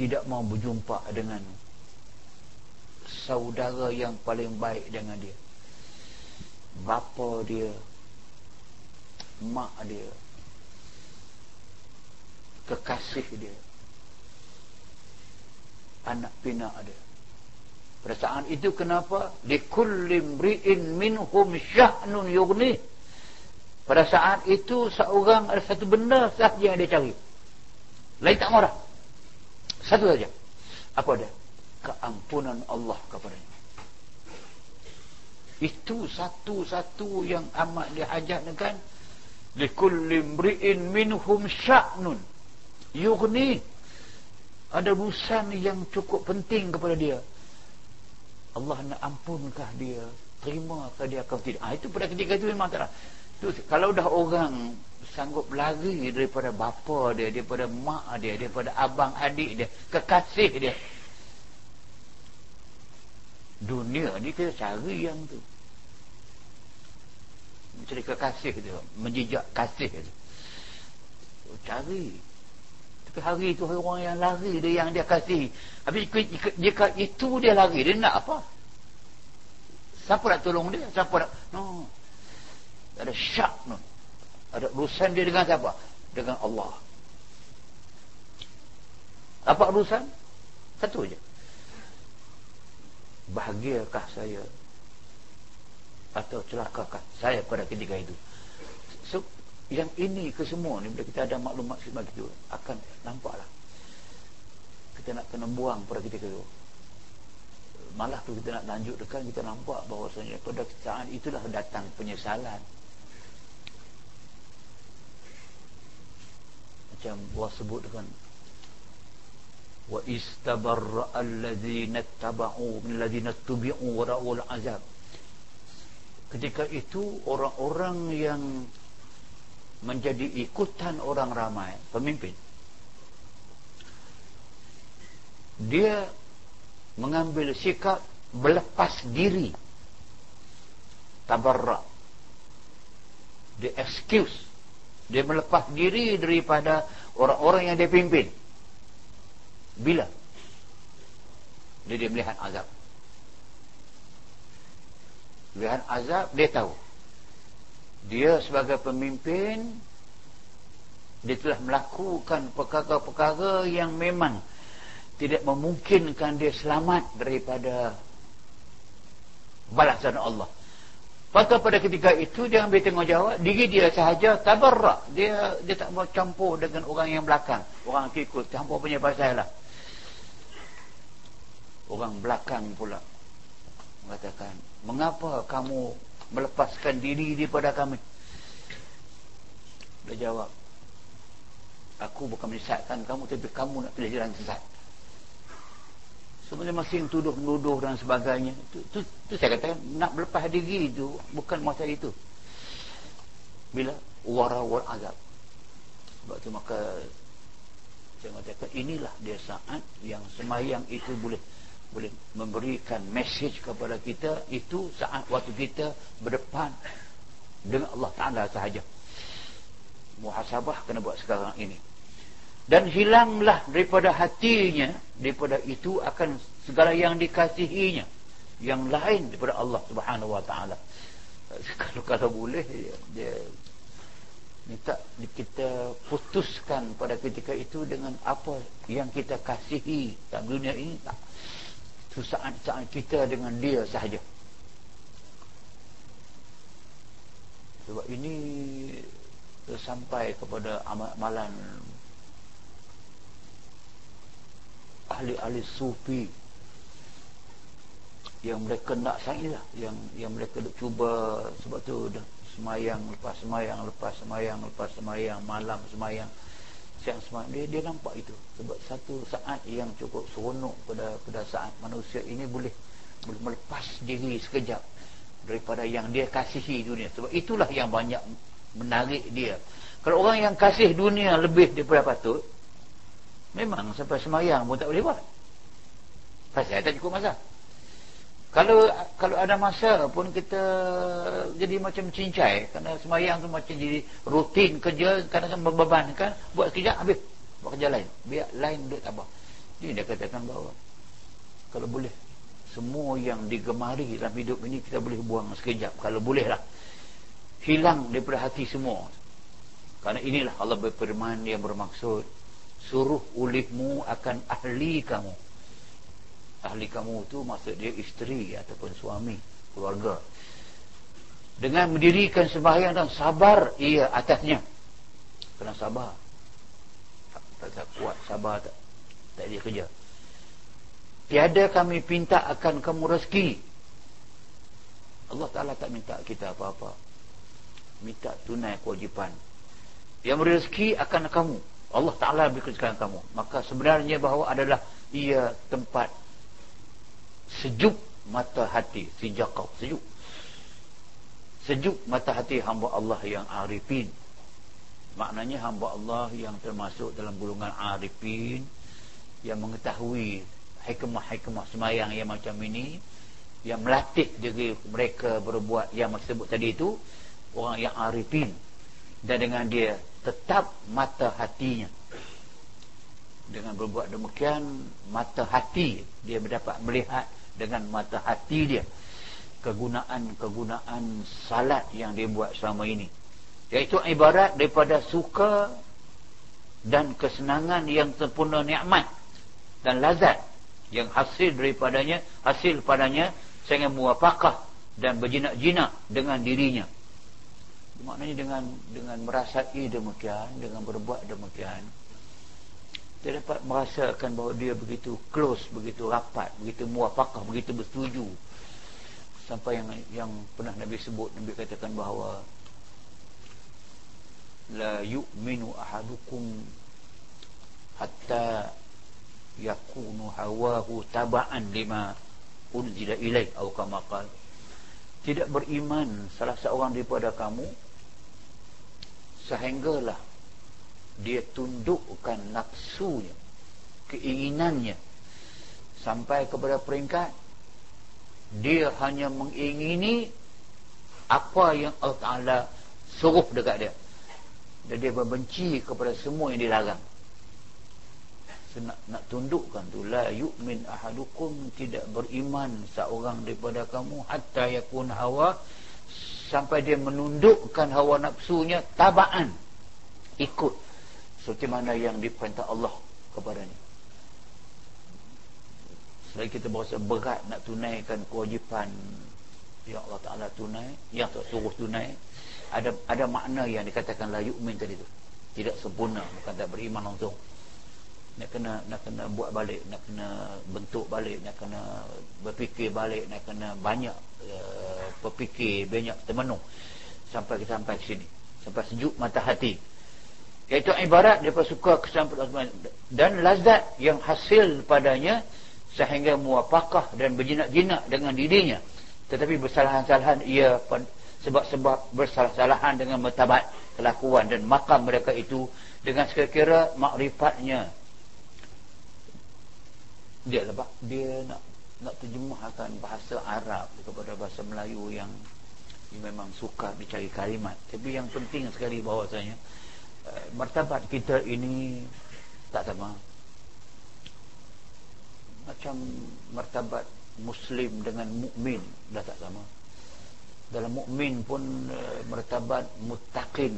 tidak mau berjumpa dengan saudara yang paling baik dengan dia bapa dia mak dia kekasih dia anak pinak dia pada saat itu kenapa likulli mri'in minhum sya'nun yughnih pada saat itu seorang ada satu benda sahaja yang dia cari. Lain tak marah. Satu saja. Apa dia? Keampunan Allah kepadanya. Itu satu-satu yang amat dihajatkan. Likulli mri'in minhum sya'nun. Yughni. Ada urusan yang cukup penting kepada dia. Allah nak ampunkah dia terimakah dia atau tidak ha, itu pada ketika itu memang tak tu, kalau dah orang sanggup lari daripada bapa dia daripada mak dia daripada abang adik dia kekasih dia dunia ni kita cari yang tu. Mencari kekasih dia menjejak kasih dia cari. Tapi hari itu orang yang lari dia yang dia kasih. Habis jika itu dia lari. Dia nak apa? Siapa nak tolong dia? Siapa nak? No. Ada syak no ada urusan dia dengan siapa? Dengan Allah. Apa urusan? Satu aja bahagiakah saya? Atau celakakah saya pada ketika itu? So, yang ini ke semua ni bila kita ada maklumat sebab itu akan nampaklah kita nak kena buang pada ketika itu. Malah tu kita nak lanjutkan kita nampak bahawasanya pada saat itulah datang penyesalan. Macam Allah sebut dengan wa istabarra alladhina tabau min alladhina tubi'u wa ra'ul azab ketika itu orang-orang yang menjadi ikutan orang ramai pemimpin dia mengambil sikap berlepas diri. Tabarra. Dia excuse. Dia melepas diri daripada orang-orang yang dia pimpin bila? Dia, dia melihat azab. Melihat azab, dia tahu. Dia sebagai pemimpin, dia telah melakukan perkara-perkara yang memang tidak memungkinkan dia selamat daripada balasan Allah. Maka pada ketika itu dia ambil tanggungjawab diri dia sahaja tabarrak. Dia dia tak mau campur dengan orang yang belakang. Orang ikut campur punya pasal lah orang belakang pula mengatakan mengapa kamu melepaskan diri daripada kami? Dia jawab aku bukan menyesatkan kamu tapi kamu nak pilih jalan sesat. Sebenarnya masing tuduh menuduh dan sebagainya itu, itu, itu saya katakan nak melepas diri itu bukan masa itu. Bila warawal azab. Sebab itu maka saya katakan inilah dia saat yang semayang itu boleh boleh memberikan message kepada kita itu saat waktu kita berdepan dengan Allah Ta'ala sahaja. Muhasabah kena buat sekarang ini. Dan hilanglah daripada hatinya daripada itu akan segala yang dikasihinya yang lain daripada Allah Subhanahu Wa Ta'ala. Kalau kalau boleh dia minta kita putuskan pada ketika itu dengan apa yang kita kasihi dalam dunia ini. Tak itu saat-saat kita dengan dia sahaja. Sebab ini sampai kepada amalan ahli-ahli sufi yang mereka nak sangat lah yang yang mereka nak cuba. Sebab tu dah semayang lepas semayang lepas semayang lepas semayang malam semayang siang semalam dia, dia nampak itu. Sebab satu saat yang cukup seronok pada pada saat manusia ini boleh boleh melepas diri sekejap daripada yang dia kasihi dunia. Sebab itulah yang banyak menarik dia. Kalau orang yang kasih dunia lebih daripada patut memang sampai semayang pun tak boleh buat. Pasal tak cukup masa kalau kalau ada masa pun kita jadi macam cincai. Kerana semayang tu macam jadi rutin kerja berbeban kan buat kerja habis buat kerja lain. Biar lain duduk tabah ini dia katakan bahawa kalau boleh semua yang digemari dalam hidup ini kita boleh buang sekejap. Kalau boleh lah. Hilang daripada hati semua. Kerana inilah Allah berfirman yang bermaksud suruh ulihmu akan ahli kamu ahli kamu tu maksud dia isteri ataupun suami keluarga. Dengan mendirikan sembahyang dan sabar ia atasnya. Kena sabar. Tak, tak, tak kuat sabar tak tak dia kerja. Tiada kami pinta akan kamu rezeki. Allah Ta'ala tak minta kita apa-apa. Minta tunai kewajipan. Yang beri rezeki akan kamu. Allah Ta'ala beri kewajipan kamu. Maka sebenarnya bahawa adalah ia tempat sejuk mata hati sijakau sejuk. Sejuk mata hati hamba Allah yang arifin. Maknanya hamba Allah yang termasuk dalam golongan arifin yang mengetahui hikmah-hikmah semayang yang macam ini yang melatih diri mereka berbuat yang sebut tadi itu orang yang arifin. Dan dengan dia tetap mata hatinya. Dengan berbuat demikian mata hati dia mendapat melihat dengan mata hati dia. Kegunaan-kegunaan salat yang dia buat selama ini. Iaitu ibarat daripada suka dan kesenangan yang sempurna nikmat dan lazat yang hasil daripadanya hasil padanya sehingga muwafaqah dan berjinak-jinak dengan dirinya. Maknanya dengan dengan merasai demikian dengan berbuat demikian dia dapat merasakan bahawa dia begitu close, begitu rapat, begitu muafakah, begitu bersetuju. Sampai yang yang pernah Nabi sebut, Nabi katakan bahawa la yu'minu ahadukum hatta yakunu hawahu taba'an lima unzila ilaih atau kama tidak beriman salah seorang daripada kamu sehinggalah dia tundukkan nafsunya keinginannya sampai kepada peringkat. Dia hanya mengingini apa yang Allah Ta'ala suruh dekat dia. Dan dia membenci kepada semua yang dilarang. Nak, nak tundukkan tu la yu'min ahadukum tidak beriman seorang daripada kamu hatta yakun hawa sampai dia menundukkan hawa nafsunya tabaan ikut seperti mana yang diperintah Allah kepadanya. Selain kita berasa berat nak tunaikan kewajipan yang Allah Ta'ala tunai yang tak suruh tunai. Ada ada makna yang dikatakan la yu'min tadi tu. Tidak sempurna bukan tak beriman langsung. Nak kena nak kena buat balik nak kena bentuk balik nak kena berfikir balik nak kena banyak uh, berfikir banyak termenung. Sampai kita sampai sini. Sampai sejuk mata hati iaitu ibarat daripada suka kesampaian dan lazat yang hasil padanya sehingga muapakah dan berjinak-jinak dengan dirinya. Tetapi bersalahan-salahan ia sebab-sebab bersalah-salahan dengan metabat kelakuan dan makam mereka itu dengan sekira-kira makrifatnya. Dia lebak dia nak nak terjemahkan bahasa Arab kepada bahasa Melayu yang, memang suka dicari kalimat. Tapi yang penting sekali bahawasanya martabat kita ini tak sama. Macam martabat muslim dengan mukmin dah tak sama. Dalam mukmin pun uh, martabat muttaqin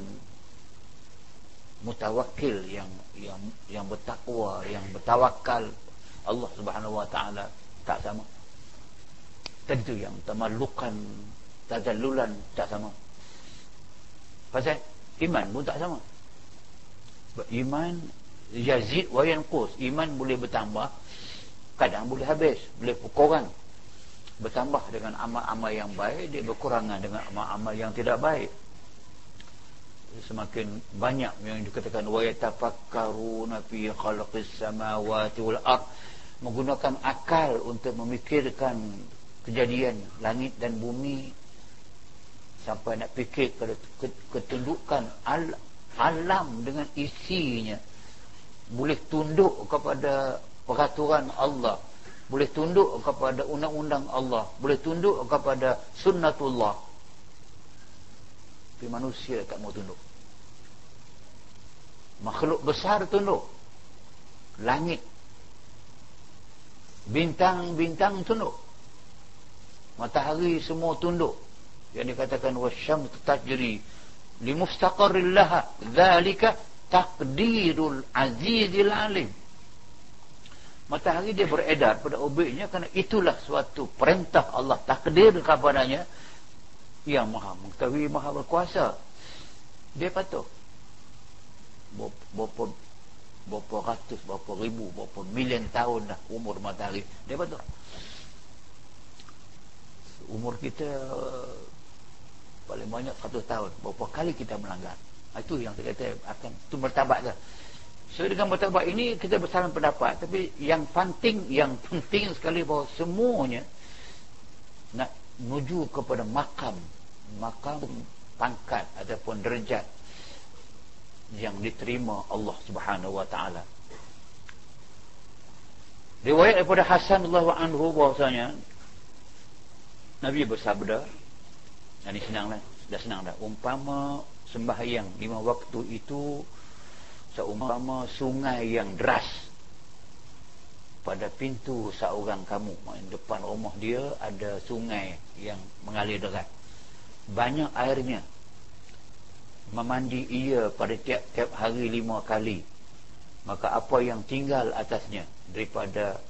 yang yang yang bertakwa yang bertawakal. Allah Subhanahu wa taala tak sama. Tadi tu yang tamallukan tazallulan tak sama. Pasal iman pun tak sama iman yazid wa yanqus iman boleh bertambah kadang boleh habis. Boleh berkurang bertambah dengan amal-amal yang baik dia berkurangan dengan amal-amal yang tidak baik. Semakin banyak yang dikatakan wa yatafakkaruna fi khalqis samawati wal ard. Menggunakan akal untuk memikirkan kejadian langit dan bumi sampai nak fikir ketundukan alam dengan isinya. Boleh tunduk kepada peraturan Allah. Boleh tunduk kepada undang-undang Allah. Boleh tunduk kepada sunnatullah. Tapi manusia tak mau tunduk. Makhluk besar tunduk. Langit. Bintang-bintang tunduk. Matahari semua tunduk. Yang dikatakan wasyam tajri limustaqarrillaha dhalika takdirul azizil alim matahari dia beredar pada orbitnya kerana itulah suatu perintah Allah takdir kepadanya. Yang maha mengetahui maha berkuasa. Dia patut. Berapa berapa ratus berapa ribu berapa milion tahun dah umur matahari. Dia patut. Umur kita paling banyak 100 tahun. Berapa kali kita melanggar. Ha, itu yang saya kata akan itu mertabat dah so dengan mertabat ini kita bersalah pendapat. Tapi yang penting yang penting sekali bahawa semuanya menuju kepada makam. Makam pangkat ataupun derajat yang diterima Allah Subhanahu wa taala. Riwayat daripada Hasan radhiyallahu anhu bahwasanya Nabi bersabda ini senanglah dah senang dah. Umpama sembahyang lima waktu itu seumpama sungai yang deras pada pintu seorang kamu. Depan rumah dia ada sungai yang mengalir deras. Banyak airnya. Memandi ia pada tiap-tiap hari lima kali. Maka apa yang tinggal atasnya daripada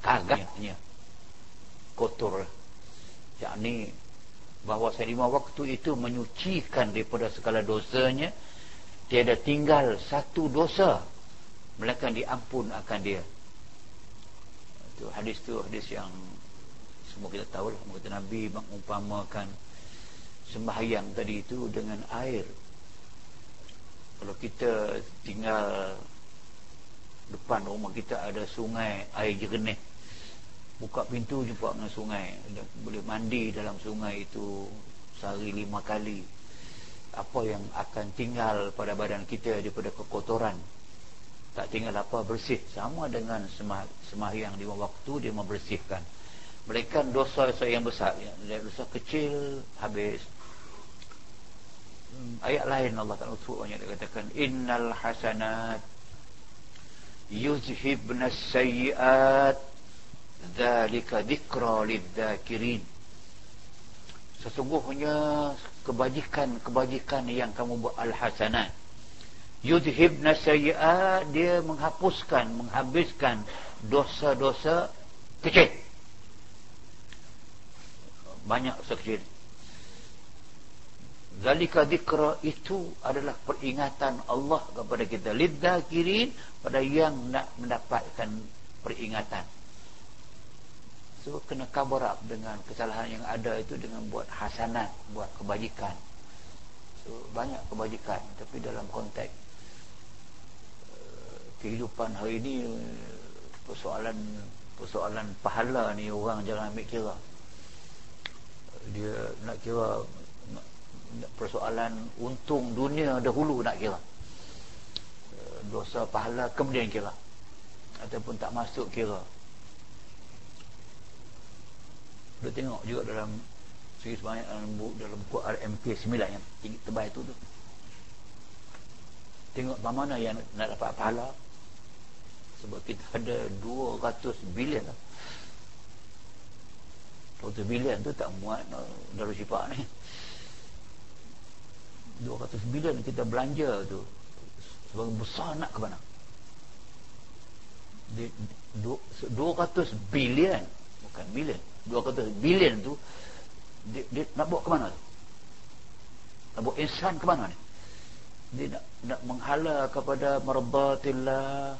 kagaknya kotor. Yakni bahawa lima waktu itu menyucikan daripada segala dosanya tiada tinggal satu dosa melainkan diampun akan dia. Itu hadis tu hadis yang semua kita tahu lah. Kata Nabi mengumpamakan sembahyang tadi itu dengan air. Kalau kita tinggal depan rumah kita ada sungai air jernih buka pintu jumpa dengan sungai. Boleh mandi dalam sungai itu sehari lima kali. Apa yang akan tinggal pada badan kita daripada kekotoran? Tak tinggal apa bersih. Sama dengan semah, semahyang lima waktu dia membersihkan. Mereka dosa-dosa yang besar. Ya, dosa kecil habis. Hmm, ayat lain Allah Ta'ala sebut banyak dia katakan innal hasanat yuzhibnas sayyiat Zalika dhikra lidzakirin. Sesungguhnya kebajikan-kebajikan yang kamu buat al-hasanat. Yudhibna sayyi'at dia menghapuskan menghabiskan dosa-dosa kecil. Banyak sekecil Zalika dhikra itu adalah peringatan Allah kepada kita. Lidzakirin pada yang nak mendapatkan peringatan So kena cover up dengan kesalahan yang ada itu dengan buat hasanat, buat kebajikan. So banyak kebajikan tapi dalam konteks uh, kehidupan hari ini persoalan persoalan pahala ni orang jangan ambil kira. Dia nak kira persoalan untung dunia dahulu nak kira. Uh, dosa pahala kemudian kira. Ataupun tak masuk kira. Dia tengok juga dalam segi sebanyak dalam buku, dalam buku RMK 9 yang tinggi tebal itu tu. Tengok mana yang nak dapat pahala. Sebab kita ada 200 bilion lah. 200 bilion tu tak muat darul syifa ni. 200 bilion kita belanja tu sebagai besar nak ke mana? 200 bilion bukan bilion 200 bilion tu dia, dia nak bawa ke mana tu? Nak bawa insan ke mana ni? Dia nak, nak menghala kepada marbatillah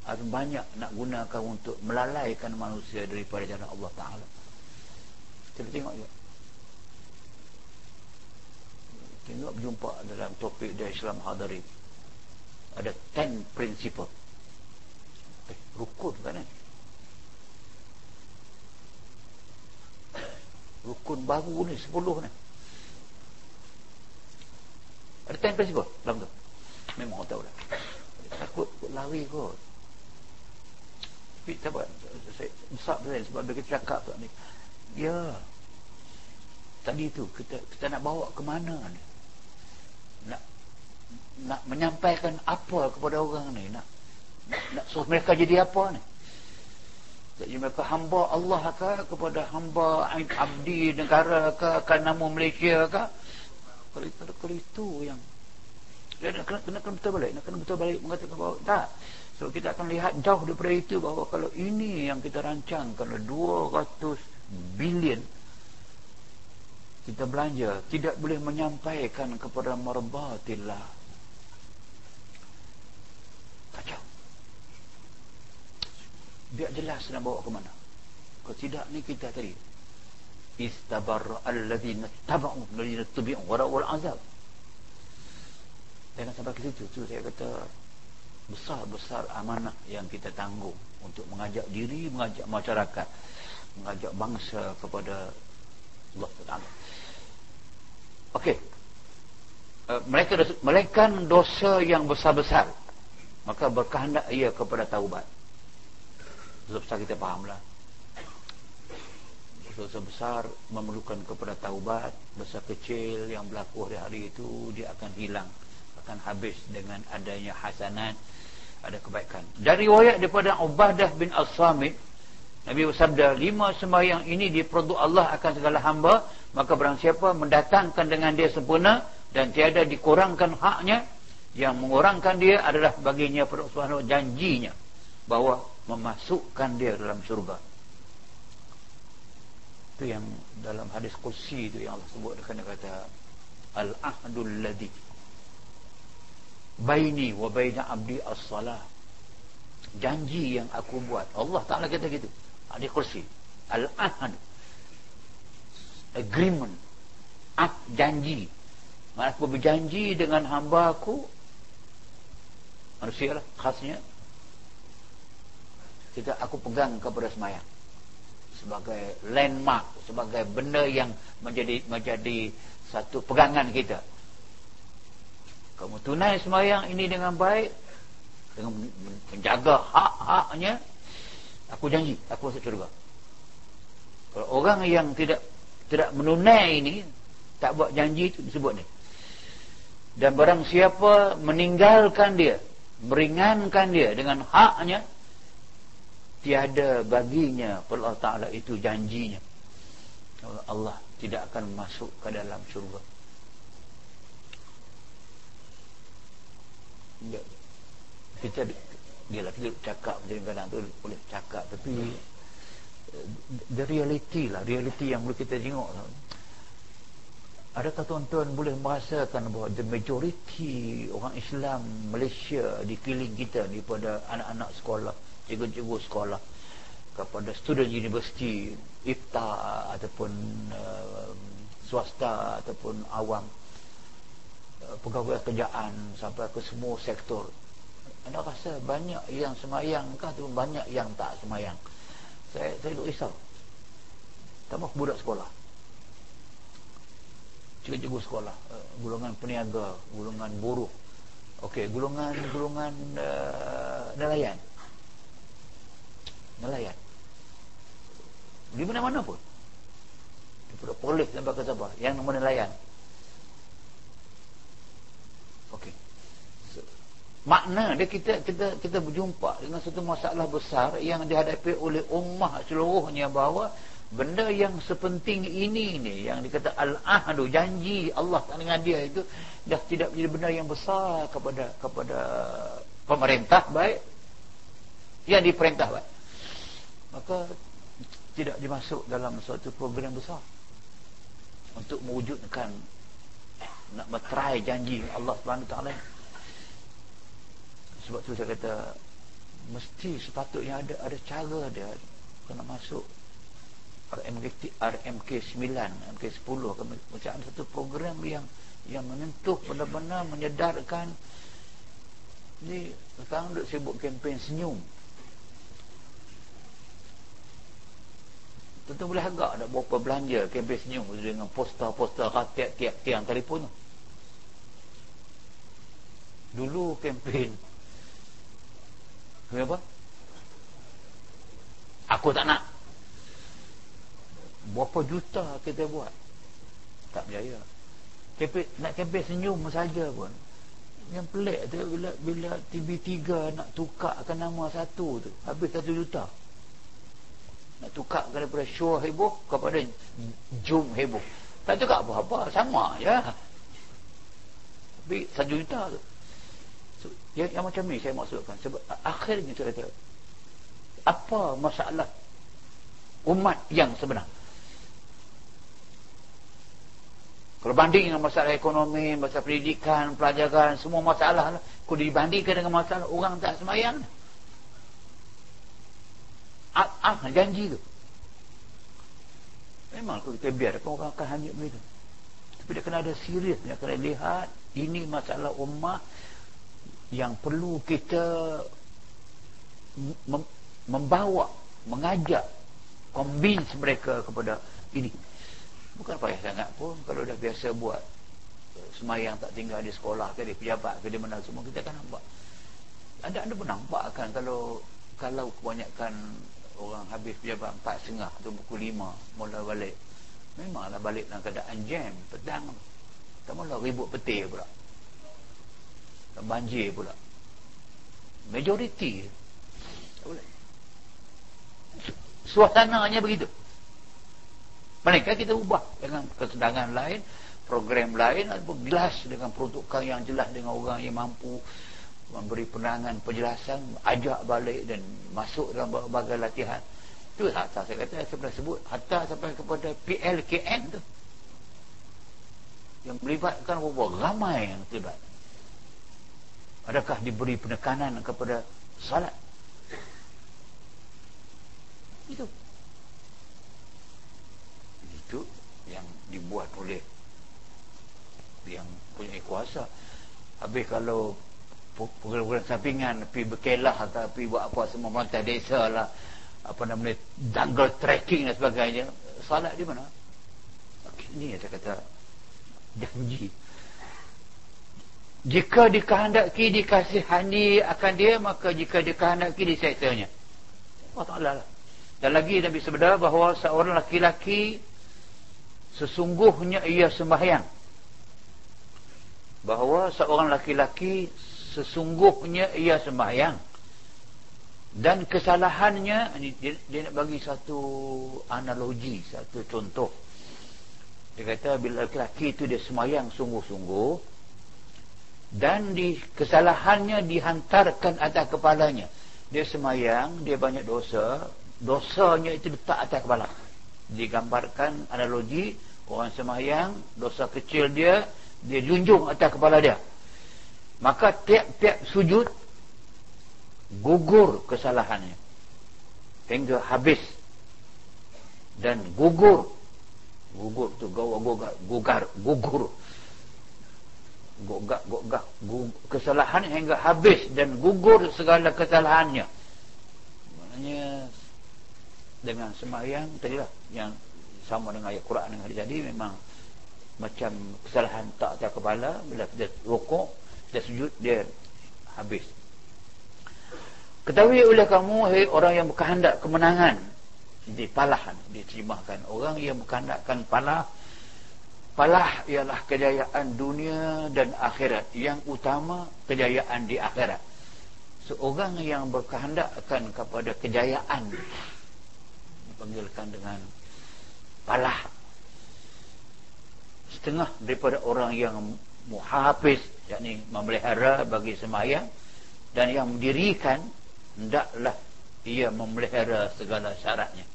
ada banyak nak gunakan untuk melalaikan manusia daripada jalan Allah Ta'ala. Kita tengok juga. Tengok berjumpa dalam topik dari Islam Hadari. Ada 10 principle eh, rukun kan eh? Rukun baru ni sepuluh ni. Ada ten prinsipal dalam tu. Memang orang tahu dah. Takut lari kot. Tapi tak apa. Saya besar saya sebab dia kita cakap tu ya. Tadi tu kita kita nak bawa ke mana ni? Nak nak menyampaikan apa kepada orang ni? Nak nak, nak suruh mereka jadi apa ni jadi mereka hamba Allah ke kepada hamba abdi negara ke ke nama Malaysia ke? Kalau itu, yang dia nak kena, kena, kena betul balik nak kena betul balik mengatakan bahawa tak. So kita akan lihat jauh daripada itu bahawa kalau ini yang kita rancang kalau 200 bilion kita belanja tidak boleh menyampaikan kepada marbatillah kacau biar jelas nak bawa ke mana kalau tidak ni kita tadi istabar alladhina taba'u alladhina tubi'u warawal azab jangan sampai ke situ tu saya kata besar-besar amanah yang kita tanggung untuk mengajak diri mengajak masyarakat mengajak bangsa kepada Allah Taala. Okey. Uh, mereka melainkan dosa yang besar-besar maka berkehendak ia kepada taubat. Dosa besar kita fahamlah. Dosa besar memerlukan kepada taubat, dosa kecil yang berlaku hari-hari itu dia akan hilang, akan habis dengan adanya hasanat, ada kebaikan. Dari riwayat daripada Ubadah bin As-Samit Nabi bersabda, lima sembahyang ini di produk Allah akan segala hamba, maka barang siapa mendatangkan dengan dia sempurna dan tiada dikurangkan haknya, yang mengurangkan dia adalah baginya Subhanahu janjinya bahawa memasukkan dia dalam syurga. Itu yang dalam hadis kursi itu yang Allah sebut dengan kata al-ahdul ladhi baini wa baina abdi as-salah. Janji yang aku buat. Allah Taala kata gitu di kursi al-ahad agreement ak janji aku berjanji dengan hamba aku manusia lah khasnya kita aku pegang kepada semayang sebagai landmark sebagai benda yang menjadi menjadi satu pegangan kita kamu tunai semayang ini dengan baik dengan menjaga hak-haknya Aku janji aku masuk syurga. Kalau orang yang tidak tidak menunai ini tak buat janji itu disebut ni. Dan barang siapa meninggalkan dia, meringankan dia dengan haknya tiada baginya Allah Taala itu janjinya. Allah tidak akan masuk ke dalam syurga. Kita dia lah kita cakap kadang-kadang tu boleh cakap tapi eh, the reality lah reality yang boleh kita tengok lah. adakah tuan-tuan boleh merasakan bahawa the majority orang Islam Malaysia di keliling kita daripada anak-anak sekolah cikgu-cikgu sekolah kepada student universiti ifta ataupun uh, swasta ataupun awam uh, pegawai kerjaan sampai ke semua sektor. Anda rasa banyak yang semayang kah tu banyak yang tak semayang? Saya saya duk risau. Tambah budak sekolah. Cikgu-cikgu sekolah uh, gulungan peniaga gulungan buruh. Okey gulungan gulungan uh, nelayan nelayan di mana-mana pun. Daripada polis sampai ke siapa yang nama nelayan okey. Makna dia kita kita kita berjumpa dengan satu masalah besar yang dihadapi oleh ummah seluruhnya bahawa benda yang sepenting ini ni yang dikata al-ahdu janji Allah dengan dia itu dah tidak menjadi benda yang besar kepada kepada pemerintah baik. Yang diperintah baik maka tidak dimasuk dalam suatu program besar. Untuk mewujudkan nak meterai janji Allah taala. Sebab tu saya kata mesti sepatutnya ada ada cara dia. Kena masuk RMK RMK 9 RMK 10 macam satu program yang yang menyentuh benar-benar menyedarkan. Ni sekarang duk sibuk kempen senyum tentu boleh agak nak berapa belanja kempen senyum dengan poster-poster tiap-tiap tiang telefon dulu kempen Kenapa? Aku tak nak. Berapa juta kita buat? Tak berjaya. Kepek, nak kepek senyum saja pun. Yang pelik tu bila, bila TV3 nak tukarkan nama satu tu. Habis satu juta. Nak tukarkan daripada show heboh kepada jom heboh. Tak tukar apa-apa. Sama ya. Tapi satu juta tu yang, yang macam ni saya maksudkan sebab akhirnya saya kata apa masalah umat yang sebenar kalau banding dengan masalah ekonomi masalah pendidikan pelajaran semua masalah lah. kalau dibandingkan dengan masalah orang tak semayang ah, janji tu. Memang kalau kita biarkan orang akan hanyut begitu tapi dia kena ada serius dia kena lihat ini masalah umat yang perlu kita mem membawa mengajak convince mereka kepada ini. Bukan payah sangat pun kalau dah biasa buat semayang tak tinggal di sekolah ke di pejabat ke di mana semua kita akan nampak. Anda anda pun nampak kan kalau kalau kebanyakan orang habis pejabat empat setengah atau pukul lima mula balik. Memanglah balik dalam keadaan jam petang tak mula ribut petir pula. Banjir pula. Majoriti. Boleh. Suasananya begitu. Mereka kita ubah dengan kesedangan lain program lain atau jelas dengan peruntukan yang jelas dengan orang yang mampu memberi penerangan penjelasan ajak balik dan masuk dalam berbagai latihan. Itu hatta saya kata saya pernah sebut hatta sampai kepada PLKN tu. Yang melibatkan berapa ramai yang terlibat. Adakah diberi penekanan kepada salat? Itu. Itu yang dibuat oleh yang punya kuasa. Habis kalau program-program sampingan pergi berkelah atau pergi buat apa semua merantai desa lah apa namanya jungle trekking dan sebagainya. Salat di mana? Ini saya kata janji jika dikehendaki dikasihani akan dia maka jika dikehendaki diseksanya Allah Ta'ala lah. Dan lagi Nabi sebeda bahawa seorang laki-laki sesungguhnya ia sembahyang. Bahawa seorang laki-laki sesungguhnya ia sembahyang. Dan kesalahannya dia, dia nak bagi satu analogi satu contoh. Dia kata bila laki-laki itu dia sembahyang sungguh-sungguh dan di kesalahannya dihantarkan atas kepalanya. Dia semayang dia banyak dosa dosanya itu letak atas kepala. Digambarkan analogi orang semayang dosa kecil dia dia junjung atas kepala dia maka tiap-tiap sujud gugur kesalahannya. Hingga habis. Dan gugur. Gugur tu gawa gugar gugar gugur. Gogak gogak kesalahan hingga habis dan gugur segala kesalahannya. Maknanya dengan semayang tadi lah yang sama dengan ayat Quran yang tadi memang macam kesalahan tak atas kepala bila kita rokok kita sujud dia habis. Ketahui oleh kamu hai orang yang berkehendak kemenangan di palahan diterjemahkan. Orang yang berkehendakkan palah palah ialah kejayaan dunia dan akhirat. Yang utama kejayaan di akhirat. Seorang yang berkehendakkan kepada kejayaan dipanggilkan dengan palah. Setengah daripada orang yang muhafiz yakni memelihara bagi semayang. Dan yang mendirikan hendaklah ia memelihara segala syaratnya.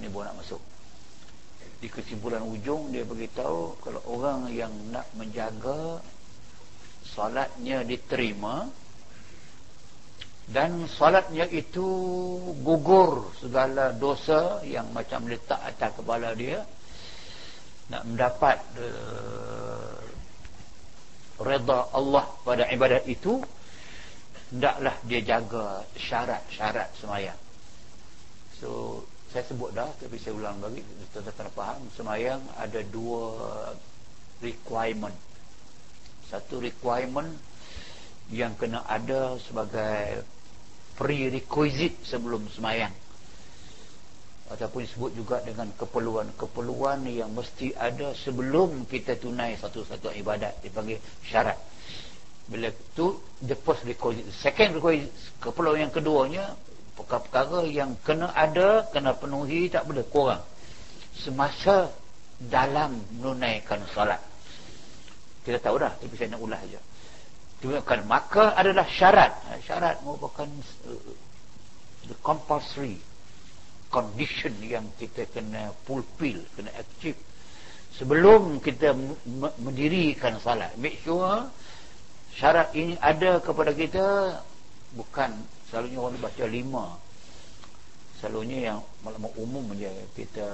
Ini boleh nak masuk. Di kesimpulan ujung dia beritahu kalau orang yang nak menjaga salatnya diterima dan salatnya itu gugur segala dosa yang macam letak atas kepala dia nak mendapat uh, reda Allah pada ibadat itu hendaklah dia jaga syarat-syarat semayang. So saya sebut dah tapi saya ulang lagi tak faham. Semayang ada dua requirement. Satu requirement yang kena ada sebagai prerequisite sebelum semayang ataupun disebut juga dengan keperluan-keperluan yang mesti ada sebelum kita tunai satu-satu ibadat. Dipanggil syarat. Bila tu the first requisite. Second requisite keperluan yang keduanya perkara-perkara yang kena ada kena penuhi tak boleh kurang. Semasa dalam menunaikan solat. Kita tahu dah tapi saya nak ulas saja maka adalah syarat. Syarat merupakan uh, the compulsory condition yang kita kena fulfill, kena achieve sebelum kita mendirikan salat. Make sure syarat ini ada kepada kita bukan selalunya orang baca lima. Selalunya yang malam umum je kita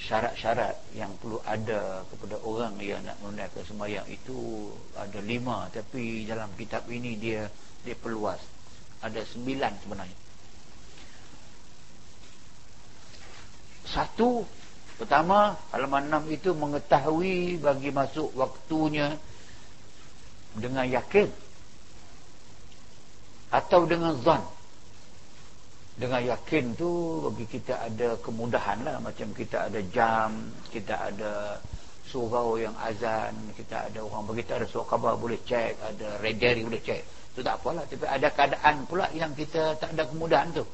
syarat-syarat yang perlu ada kepada orang yang nak menunaikan sembahyang itu ada lima tapi dalam kitab ini dia dia perluas ada sembilan sebenarnya waktu pertama halaman 6 itu mengetahui bagi masuk waktunya dengan yakin atau dengan zon. Dengan yakin tu bagi kita ada kemudahan lah. Macam kita ada jam kita ada surau yang azan kita ada orang bagi kita ada surat khabar boleh cek ada redari boleh cek tu tak apalah tapi ada keadaan pula yang kita tak ada kemudahan tu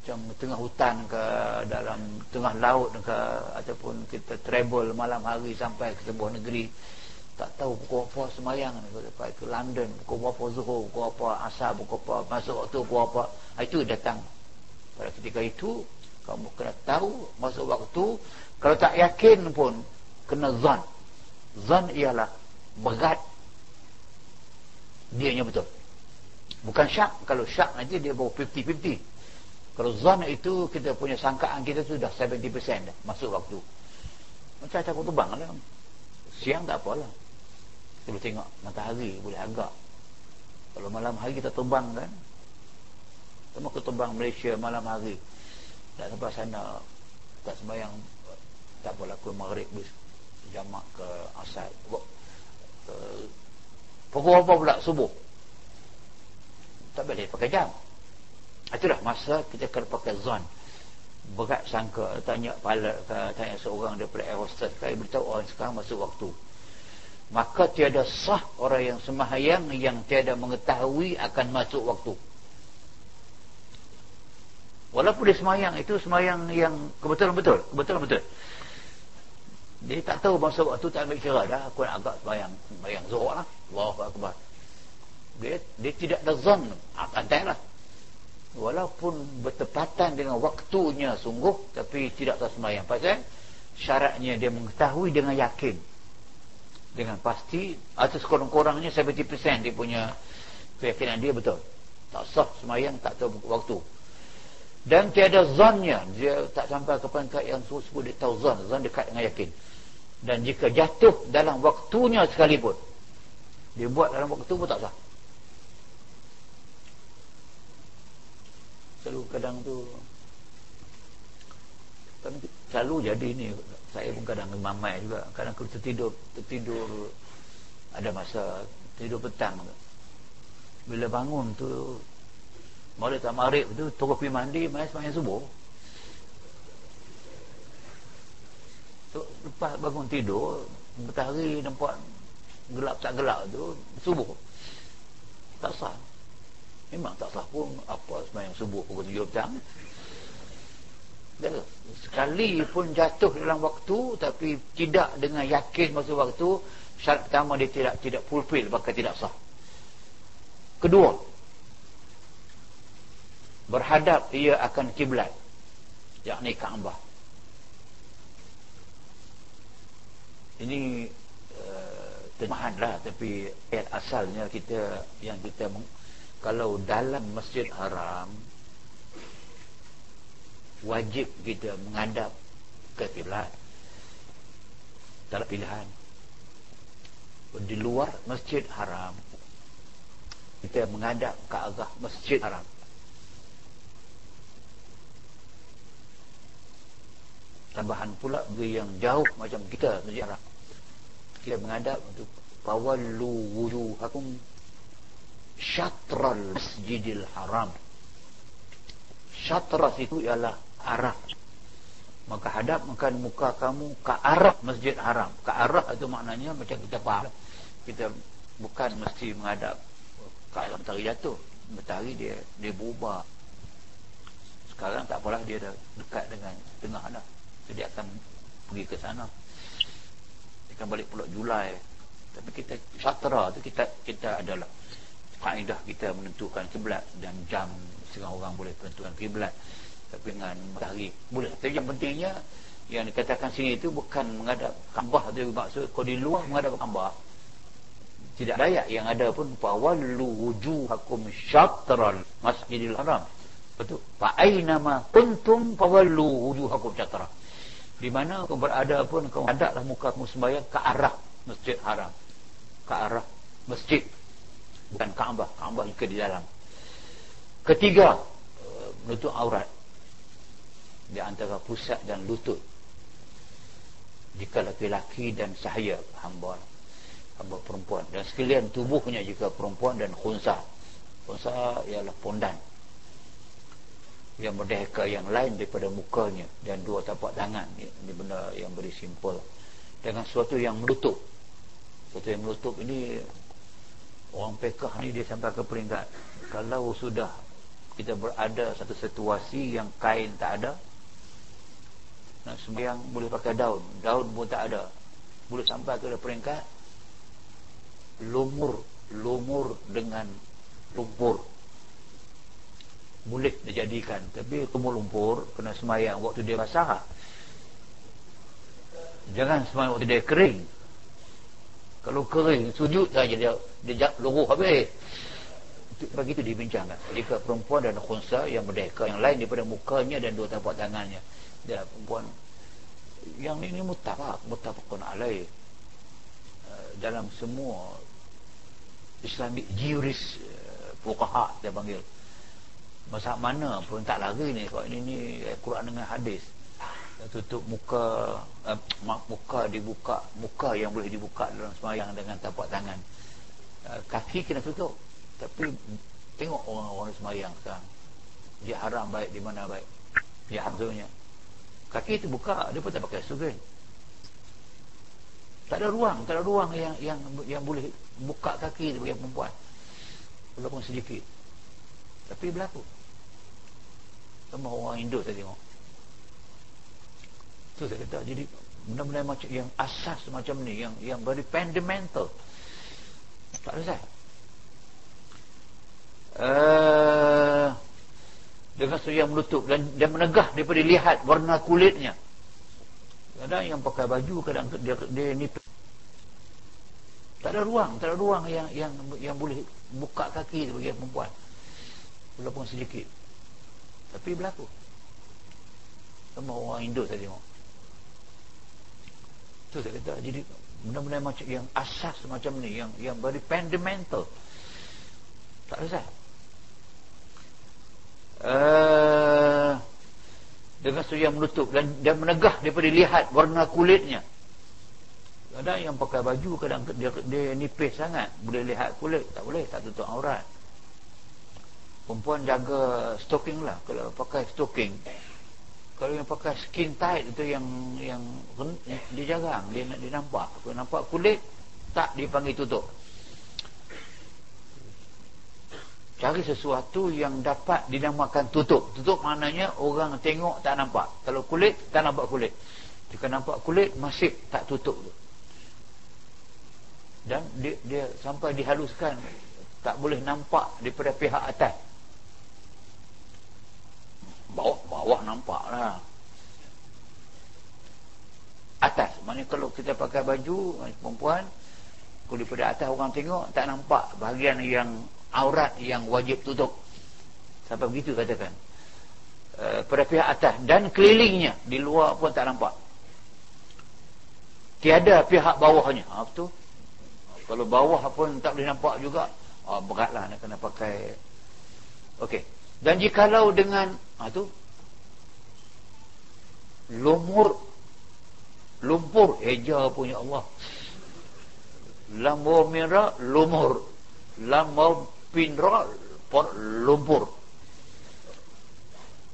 macam tengah hutan ke dalam tengah laut ke ataupun kita travel malam hari sampai ke sebuah negeri tak tahu pukul apa semayang sampai ke London pukul berapa zuhur pukul apa asar pukul apa masuk waktu pukul apa ah, itu datang. Pada ketika itu kamu kena tahu masuk waktu. Kalau tak yakin pun kena zan zan ialah berat. Dia betul. Bukan syak. Kalau syak aja dia bawa 50-50 kalau zon itu kita punya sangkaan kita tu dah 70% dah masuk waktu. Macam aku terbang lah. Siang tak apalah. Kita boleh tengok matahari boleh agak. Kalau malam hari kita terbang kan. Kita aku terbang Malaysia malam hari. Tak sampai sana. Tak sembahyang. Tak apalah aku maghrib. Jamak ke asal. Pukul apa pula subuh. Tak boleh pakai jam. Itulah masa kita kena pakai zon. Berat sangka tanya pilot tanya seorang daripada aerostat saya beritahu orang sekarang masuk waktu. Maka tiada sah orang yang sembahyang yang tiada mengetahui akan masuk waktu. Walaupun dia semayang itu semayang yang kebetulan betul, kebetulan betul. Dia tak tahu masa waktu tak ambil kira dah aku nak agak semayang, semayang zuhur lah. Allahu akbar. Dia dia tidak ada zon, akan lah walaupun bertepatan dengan waktunya sungguh tapi tidak tak sembahyang pasal syaratnya dia mengetahui dengan yakin. Dengan pasti atau sekurang-kurangnya 70% dia punya keyakinan dia betul. Tak sah sembahyang tak tahu waktu. Dan tiada zonnya. Dia tak sampai ke peringkat yang sebut dia tahu zon. Zon dekat dengan yakin. Dan jika jatuh dalam waktunya sekalipun dia buat dalam waktu pun tak sah selalu kadang tu. Kan selalu jadi ni. Saya pun kadang mamai juga. Kadang aku tertidur tertidur ada masa tidur petang. Bila bangun tu Mari tak marib tu Terus pergi mandi Main semayang subuh. Tu, Lepas bangun tidur Matahari nampak Gelap tak gelap tu Subuh. Tak sah Memang tak sah pun apa semayang subuh pukul tujuh petang. Sekali pun jatuh dalam waktu tapi tidak dengan yakin masa waktu syarat pertama dia tidak tidak fulfill maka tidak sah. Kedua berhadap ia akan kiblat yakni Kaabah. Ini uh, terjemahanlah tapi ayat asalnya kita yang kita kalau dalam masjid haram wajib kita menghadap ke kiblat tak pilihan. Di luar masjid haram kita menghadap ke arah masjid haram. Tambahan pula bagi yang jauh macam kita masjid haram. Kita menghadap untuk pawallu wujuhakum syatral masjidil haram. Syatras itu ialah arah. Maka hadap makan muka kamu ke arah masjid haram. Ke arah itu maknanya macam kita faham. Kita bukan mesti menghadap ke arah matahari jatuh. Matahari dia dia berubah. Sekarang tak apalah dia dah dekat dengan tengah dah. Jadi akan pergi ke sana. Dia akan balik pulak Julai. Tapi kita syatra tu kita kita adalah kaedah kita menentukan kiblat dan jam setengah orang boleh menentukan kiblat. Tapi dengan matahari. Boleh. Tapi yang pentingnya yang dikatakan sini itu bukan menghadap Kaabah tu maksud kalau di luar menghadap Kaabah tidak daya yang ada pun fawallu wujuhakum syatral masjidil haram. Betul. Fa aina ma kuntum fawallu wujuhakum syatra di mana kau berada pun kau hadaplah muka kamu sembahyang ke arah masjid haram. Ke arah masjid bukan Kaabah. Kaabah juga di dalam. Ketiga uh, menutup aurat di antara pusat dan lutut. Jika laki-laki dan sahaya hamba hamba perempuan. Dan sekalian tubuhnya jika perempuan dan khunsa. Khunsa ialah pondan. Yang merdeka yang lain daripada mukanya. Dan dua tapak tangan ini benda yang beri simpel dengan sesuatu yang menutup. Sesuatu yang menutup ini orang pekah ni dia sampai ke peringkat. Kalau sudah kita berada satu situasi yang kain tak ada nak sembahyang boleh pakai daun. Daun pun tak ada. Boleh sampai ke peringkat lumur lumur dengan lumpur. Boleh dijadikan tapi lumur lumpur kena semayang waktu dia basah. Jangan semayang waktu dia kering kalau kering sujud saja dia dia luruh habis. Bagi itu dibincangkan. Jika perempuan dan khunsa yang merdeka yang lain daripada mukanya dan dua tapak tangannya. Dia perempuan. Yang ini mutafak mutafakun alaih. Uh, dalam semua Islamic juris uh, fuqaha dia panggil. Masa mana pun tak lari ni. Kalau ini ni eh, Quran dengan hadis tutup muka uh, muka dibuka muka yang boleh dibuka dalam semayang dengan tapak tangan. Uh, kaki kena tutup tapi tengok orang-orang semayang sekarang. Dia haram baik di mana baik. Dia hamzahnya kaki itu buka dia pun tak pakai sugen. Tak ada ruang tak ada ruang yang yang yang boleh buka kaki itu bagi perempuan. Walaupun sedikit tapi berlaku. Sama orang Indo saya tengok tu saya kata? Jadi benda-benda macam yang asas macam ni yang yang very fundamental. Tak ada saya dengan sesuatu yang menutup dan, dan menegah daripada lihat warna kulitnya. Kadang yang pakai baju kadang dia, dia ni tak ada ruang tak ada ruang yang yang yang boleh buka kaki bagi perempuan. Walaupun sedikit. Tapi berlaku. Sama orang Indo saya tengok tu saya kata jadi benda-benda macam yang asas macam ni yang yang very fundamental. Tak ada uh, dengan sesuatu yang menutup dan, dan menegah daripada lihat warna kulitnya. Kadang yang pakai baju kadang dia, dia nipis sangat. Boleh lihat kulit tak boleh tak tutup aurat. Perempuan jaga stocking lah. Kalau pakai stocking kalau yang pakai skin tight itu yang yang dia jarang. Dia, dia nampak. Kalau nampak kulit tak dipanggil tutup. Cari sesuatu yang dapat dinamakan tutup. Tutup maknanya orang tengok tak nampak. Kalau kulit tak nampak kulit. Jika nampak kulit masih tak tutup tu. Dan dia, dia sampai dihaluskan. Tak boleh nampak daripada pihak atas bawah bawah nampak lah atas. Maknanya kalau kita pakai baju perempuan kalau daripada atas orang tengok tak nampak bahagian yang aurat yang wajib tutup. Sampai begitu katakan. Uh, pada pihak atas dan kelilingnya di luar pun tak nampak. Tiada pihak bawahnya. Ha, betul. Kalau bawah pun tak boleh nampak juga oh, beratlah nak kena pakai. Okey. Dan jikalau dengan ha, tu lumur lumpur eja punya Allah. Lambur merah lumur. Lambur pinra lumpur.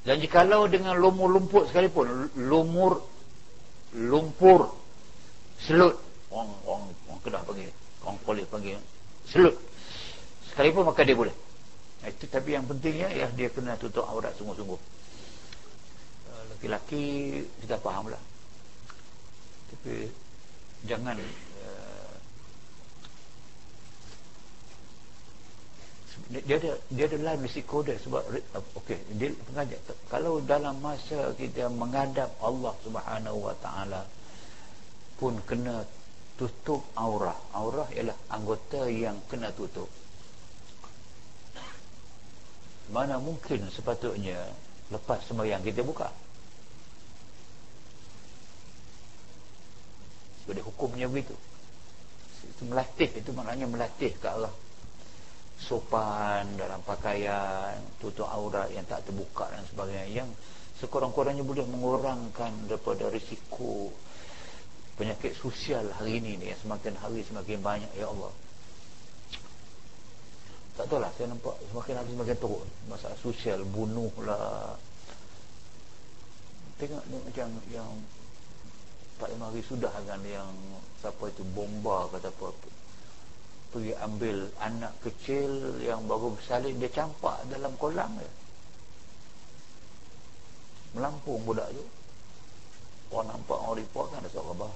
Dan jikalau dengan lumur lumpur sekalipun lumur lumpur selut. Orang orang orang kedah panggil. Orang polis panggil selut. Sekalipun maka dia boleh itu tapi yang pentingnya ya dia kena tutup aurat sungguh-sungguh. Uh, laki-laki kita faham lah. Tapi jangan dia ada dia ada lain risiko dia sebab okey dia pengajar. Kalau dalam masa kita menghadap Allah Subhanahu Wa Taala pun kena tutup aurah aurah ialah anggota yang kena tutup mana mungkin sepatutnya lepas sembahyang kita buka? Sebab hukumnya begitu. Itu melatih itu maknanya melatih ke Allah. Sopan dalam pakaian tutup aurat yang tak terbuka dan sebagainya. Yang sekurang-kurangnya boleh mengurangkan daripada risiko penyakit sosial hari ini ni. Yang semakin hari semakin banyak ya Allah tak tahu lah saya nampak semakin hari semakin teruk. Masalah sosial bunuh lah. Tengok ni macam yang tak lima hari sudah kan yang siapa itu bomba kata apa. Pergi ambil anak kecil yang baru bersalin dia campak dalam kolam dia. Melampung budak tu. Orang nampak orang report kan ada seorang bah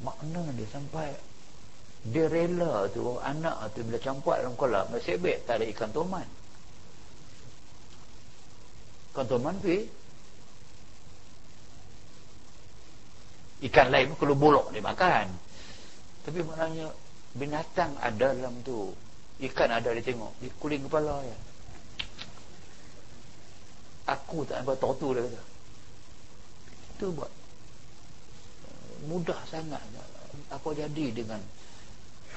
makna dia sampai dia rela tu anak tu bila campak dalam kolam nasib baik tak ada ikan toman. Ikan toman pergi ikan lain kalau bolok dia makan. Tapi maknanya binatang ada dalam tu. Ikan ada dia tengok dia kuling kepala ya. aku tak nampak tortu dia kata. Itu buat mudah sangat. Apa jadi dengan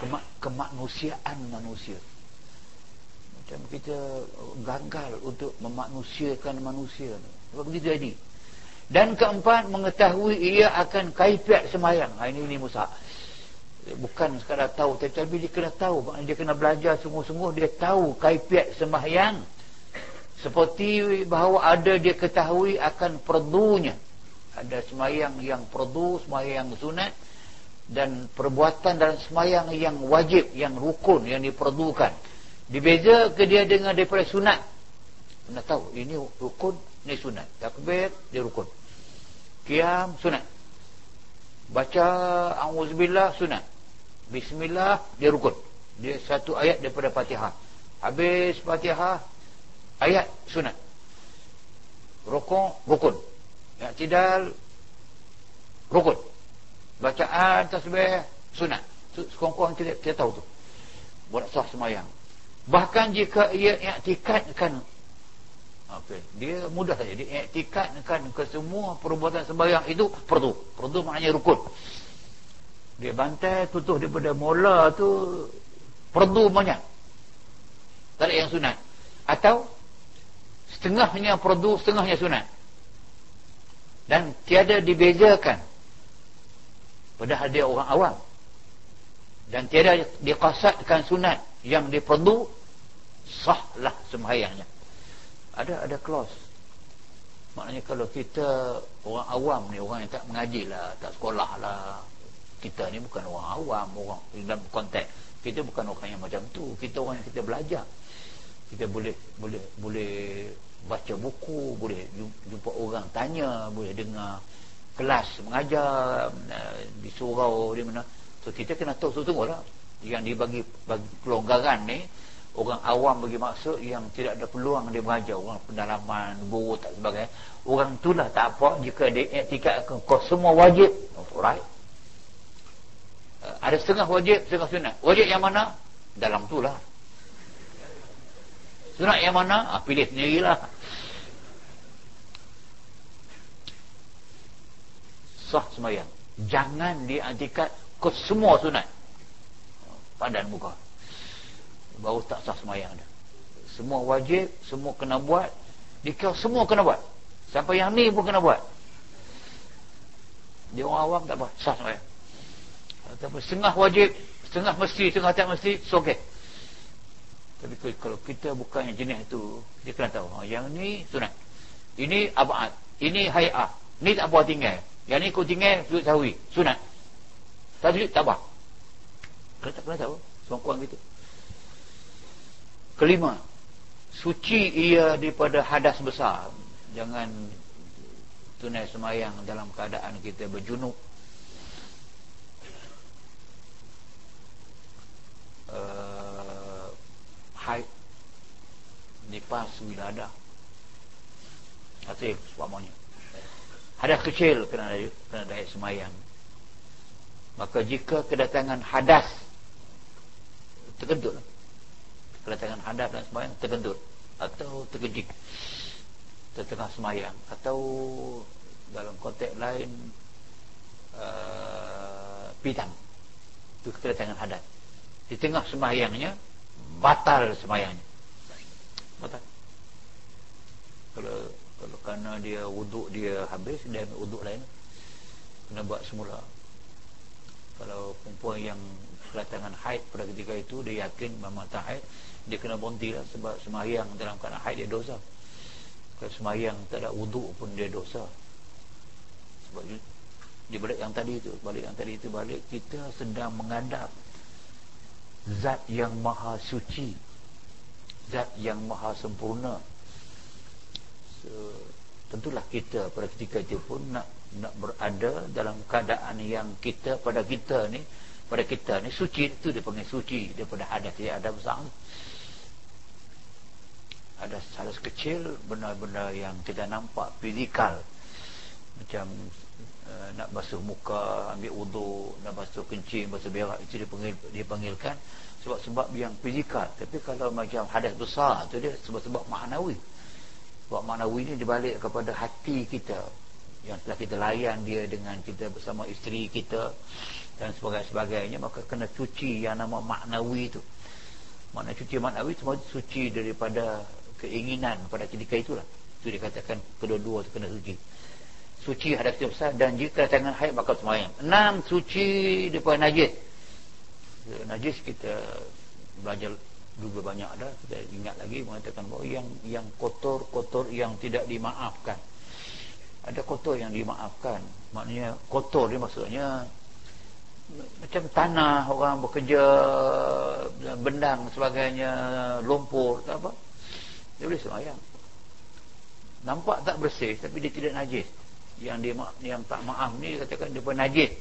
kemak kemanusiaan manusia. Macam kita gagal untuk memanusiakan manusia apa begitu jadi dan keempat mengetahui ia akan kaifiat semayang. Ha, ini ini Musa. Bukan sekadar tahu tetapi dia kena tahu. Dia kena belajar sungguh-sungguh. Dia tahu kaifiat semayang. Seperti bahawa ada dia ketahui akan perdunya. Ada semayang yang perdu semayang sunat dan perbuatan dalam semayang yang wajib yang rukun yang diperdukan dibeza ke dia dengan daripada sunat? Kena tahu ini rukun ni sunat. Takbir dia rukun. Kiam sunat. Baca auzubillah sunat. Bismillah dia rukun. Dia satu ayat daripada fatihah. Habis fatihah ayat sunat. Rukun rukun. I'tidal rukun bacaan tasbih sunat sekurang-kurang kita, kita tahu tu buat sah semayang bahkan jika ia i'tikadkan Okay. Dia mudah saja. Dia iktikadkan ke semua perbuatan sembahyang itu perdu. Perdu maknanya rukun. Dia bantai tutup daripada mula tu perdu banyak. Tak ada yang sunat. Atau setengahnya perdu, setengahnya sunat. Dan tiada dibezakan. Padahal dia orang awam. Dan tiada dikasatkan sunat yang diperdu sahlah sembahyangnya. Ada ada clause. Maknanya kalau kita orang awam ni orang yang tak mengaji lah tak sekolah lah kita ni bukan orang awam orang dalam konteks. Kita bukan orang yang macam tu kita orang yang kita belajar. Kita boleh boleh boleh baca buku boleh jumpa orang tanya boleh dengar kelas mengajar eh, di surau di mana. So kita kena tahu tunggu lah. Yang dibagi bagi pelonggaran ni orang awam bagi maksud yang tidak ada peluang dia mengajar. Orang pendalaman guru tak sebagainya. Orang itulah tak apa jika dia etikat kau semua wajib. Alright. Uh, ada setengah wajib setengah sunat. Wajib yang mana? Dalam tu lah. Sunat yang mana? Ah, pilih sendirilah sah semayang jangan diantikat ke semua sunat. Padan muka. Baru tak sah semayang dia. Semua wajib semua kena buat. Dikira semua kena buat. Sampai yang ni pun kena buat. Dia orang awam tak apa sah semayang ataupun setengah wajib setengah mesti setengah tak mesti so okay. Tapi kalau kita bukan yang jenis tu dia kena tahu ha, yang ni sunat. Ini abad. Ini hay'ah ni tak buat tinggal yang ni kau tinggal sudut sahawi sunat. Tak sudut tak apa kena tak kena tahu semua kurang gitu. Kelima, suci ia daripada hadas besar. Jangan tunai semayang dalam keadaan kita berjunuk. Uh, haid. Nipas bila ada hati semuanya hadas kecil kena kena ada semayang. Maka jika kedatangan hadas terkentut kedatangan hadap dan semayang terkentut atau terkejik tertengah semayang. Atau dalam konteks lain uh, pitang itu kedatangan hadap di tengah semayangnya batal semayangnya. Batal. Kalau kalau kerana dia wuduk dia habis dia ambil wuduk lain kena buat semula. Kalau perempuan yang kedatangan haid pada ketika itu dia yakin memang tak haid dia kena berhenti lah sebab semayang dalam keadaan haid dia dosa. Kalau semayang tak ada wuduk pun dia dosa. Sebab di balik yang tadi itu balik yang tadi itu balik kita sedang menghadap zat yang maha suci zat yang maha sempurna so, tentulah kita pada ketika itu pun nak nak berada dalam keadaan yang kita pada kita ni pada kita ni suci itu dia panggil suci daripada hadas dia ada besar. Ada salah kecil benda-benda yang kita nampak fizikal. Macam uh, nak basuh muka ambil wuduk nak basuh kencing basuh berak itu dipanggil dipanggilkan sebab-sebab yang fizikal. Tapi kalau macam hadas besar tu dia sebab-sebab maknawi sebab maknawi ni dibalik kepada hati kita. Yang telah kita layan dia dengan kita bersama isteri kita dan sebagainya maka kena cuci yang nama maknawi itu makna cuci maknawi semua suci daripada keinginan pada ketika itulah. Itu dikatakan kedua-dua itu kena suci. Suci hadap besar dan jika tangan haid bakal semayang enam suci daripada najis. Najis kita belajar dulu banyak dah. Kita ingat lagi mengatakan bahawa yang yang kotor-kotor yang tidak dimaafkan. Ada kotor yang dimaafkan. Maknanya kotor ni maksudnya macam tanah orang bekerja bendang sebagainya lumpur tak apa. Dia boleh semayang nampak tak bersih tapi dia tidak najis. Yang dia yang tak maaf ni katakan dia pun najis.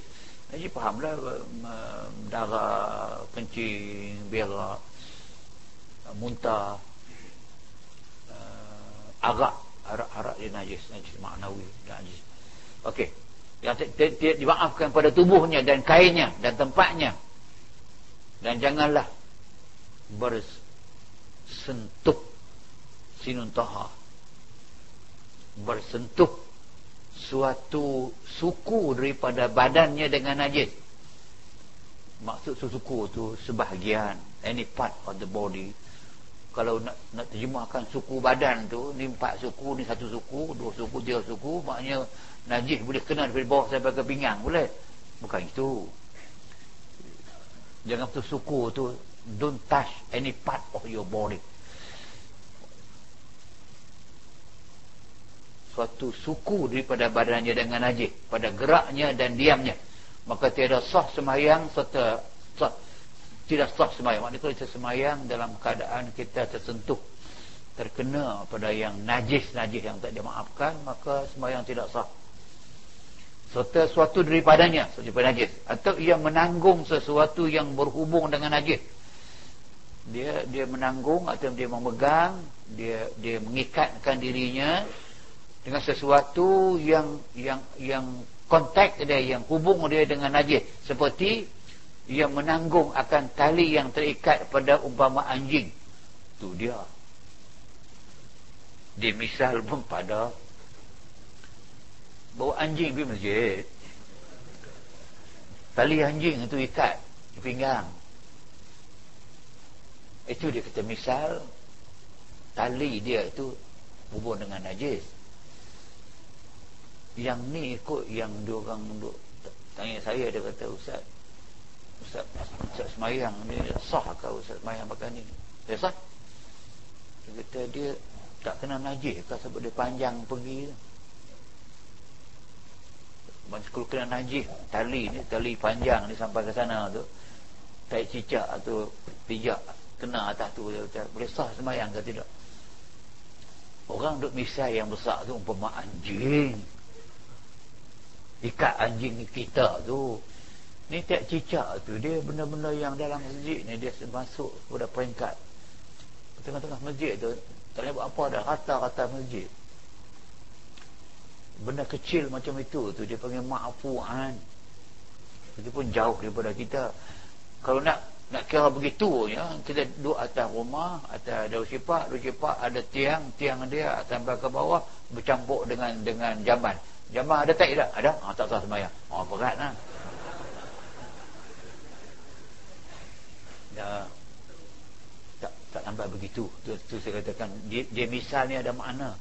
Najis fahamlah darah kencing berak muntah uh, arak arak-arak dia najis najis maknawi najis. Okey. Yang tidak dimaafkan pada tubuhnya dan kainnya dan tempatnya. Dan janganlah bersentuh sinun taha bersentuh suatu suku daripada badannya dengan najis. Maksud suku tu sebahagian any part of the body kalau nak nak terjemahkan suku badan tu ni empat suku ni satu suku dua suku tiga suku maknanya najis boleh kena dari bawah sampai ke pinggang boleh? Bukan itu jangan tu suku tu don't touch any part of your body. Suatu suku daripada badannya dengan najis pada geraknya dan diamnya. Maka tiada sah semayang serta sah tidak sah semayang maknanya kita semayang dalam keadaan kita tersentuh terkena pada yang najis-najis yang tak dimaafkan maka semayang tidak sah. Serta sesuatu daripadanya seperti najis. Atau ia menanggung sesuatu yang berhubung dengan najis. Dia dia menanggung atau dia memegang dia dia mengikatkan dirinya dengan sesuatu yang yang yang kontak dia yang hubung dia dengan najis. Seperti yang menanggung akan tali yang terikat pada umpama anjing. Tu dia. Dia misal pun pada. Bawa anjing pergi masjid. Tali anjing itu ikat di pinggang. Itu dia kata misal. Tali dia itu hubung dengan najis. Yang ni ikut yang dia orang duk tanya saya dia kata ustaz Ustaz, semayang ni sah ke Ustaz semayang pakai ni. Dia sah. Dia kata dia tak kena najis ke sebab dia panjang pergi. Tu kalau kena najis tali ni tali panjang ni sampai ke sana tu tak cicak atau pijak kena atas tu dia kata boleh sah semayang ke tidak? Orang duk misai yang besar tu umpama anjing. Ikat anjing kita tu ni tak cicak tu. Dia benda-benda yang dalam masjid ni dia masuk pada peringkat tengah-tengah masjid tu tak boleh buat apa dah rata-rata masjid. Benda kecil macam itu tu dia panggil ma'fu'an. Itu pun jauh daripada kita. Kalau nak nak kira begitu ya kita duduk atas rumah atas daun syipak daun syipak ada tiang tiang dia sampai ke bawah bercampur dengan dengan jamban. Jamban ada tak? Tak ada. Ha, tak sah semayang oh berat lah dah tak tak nampak begitu. Tu, tu saya katakan dia, dia misalnya ada makna.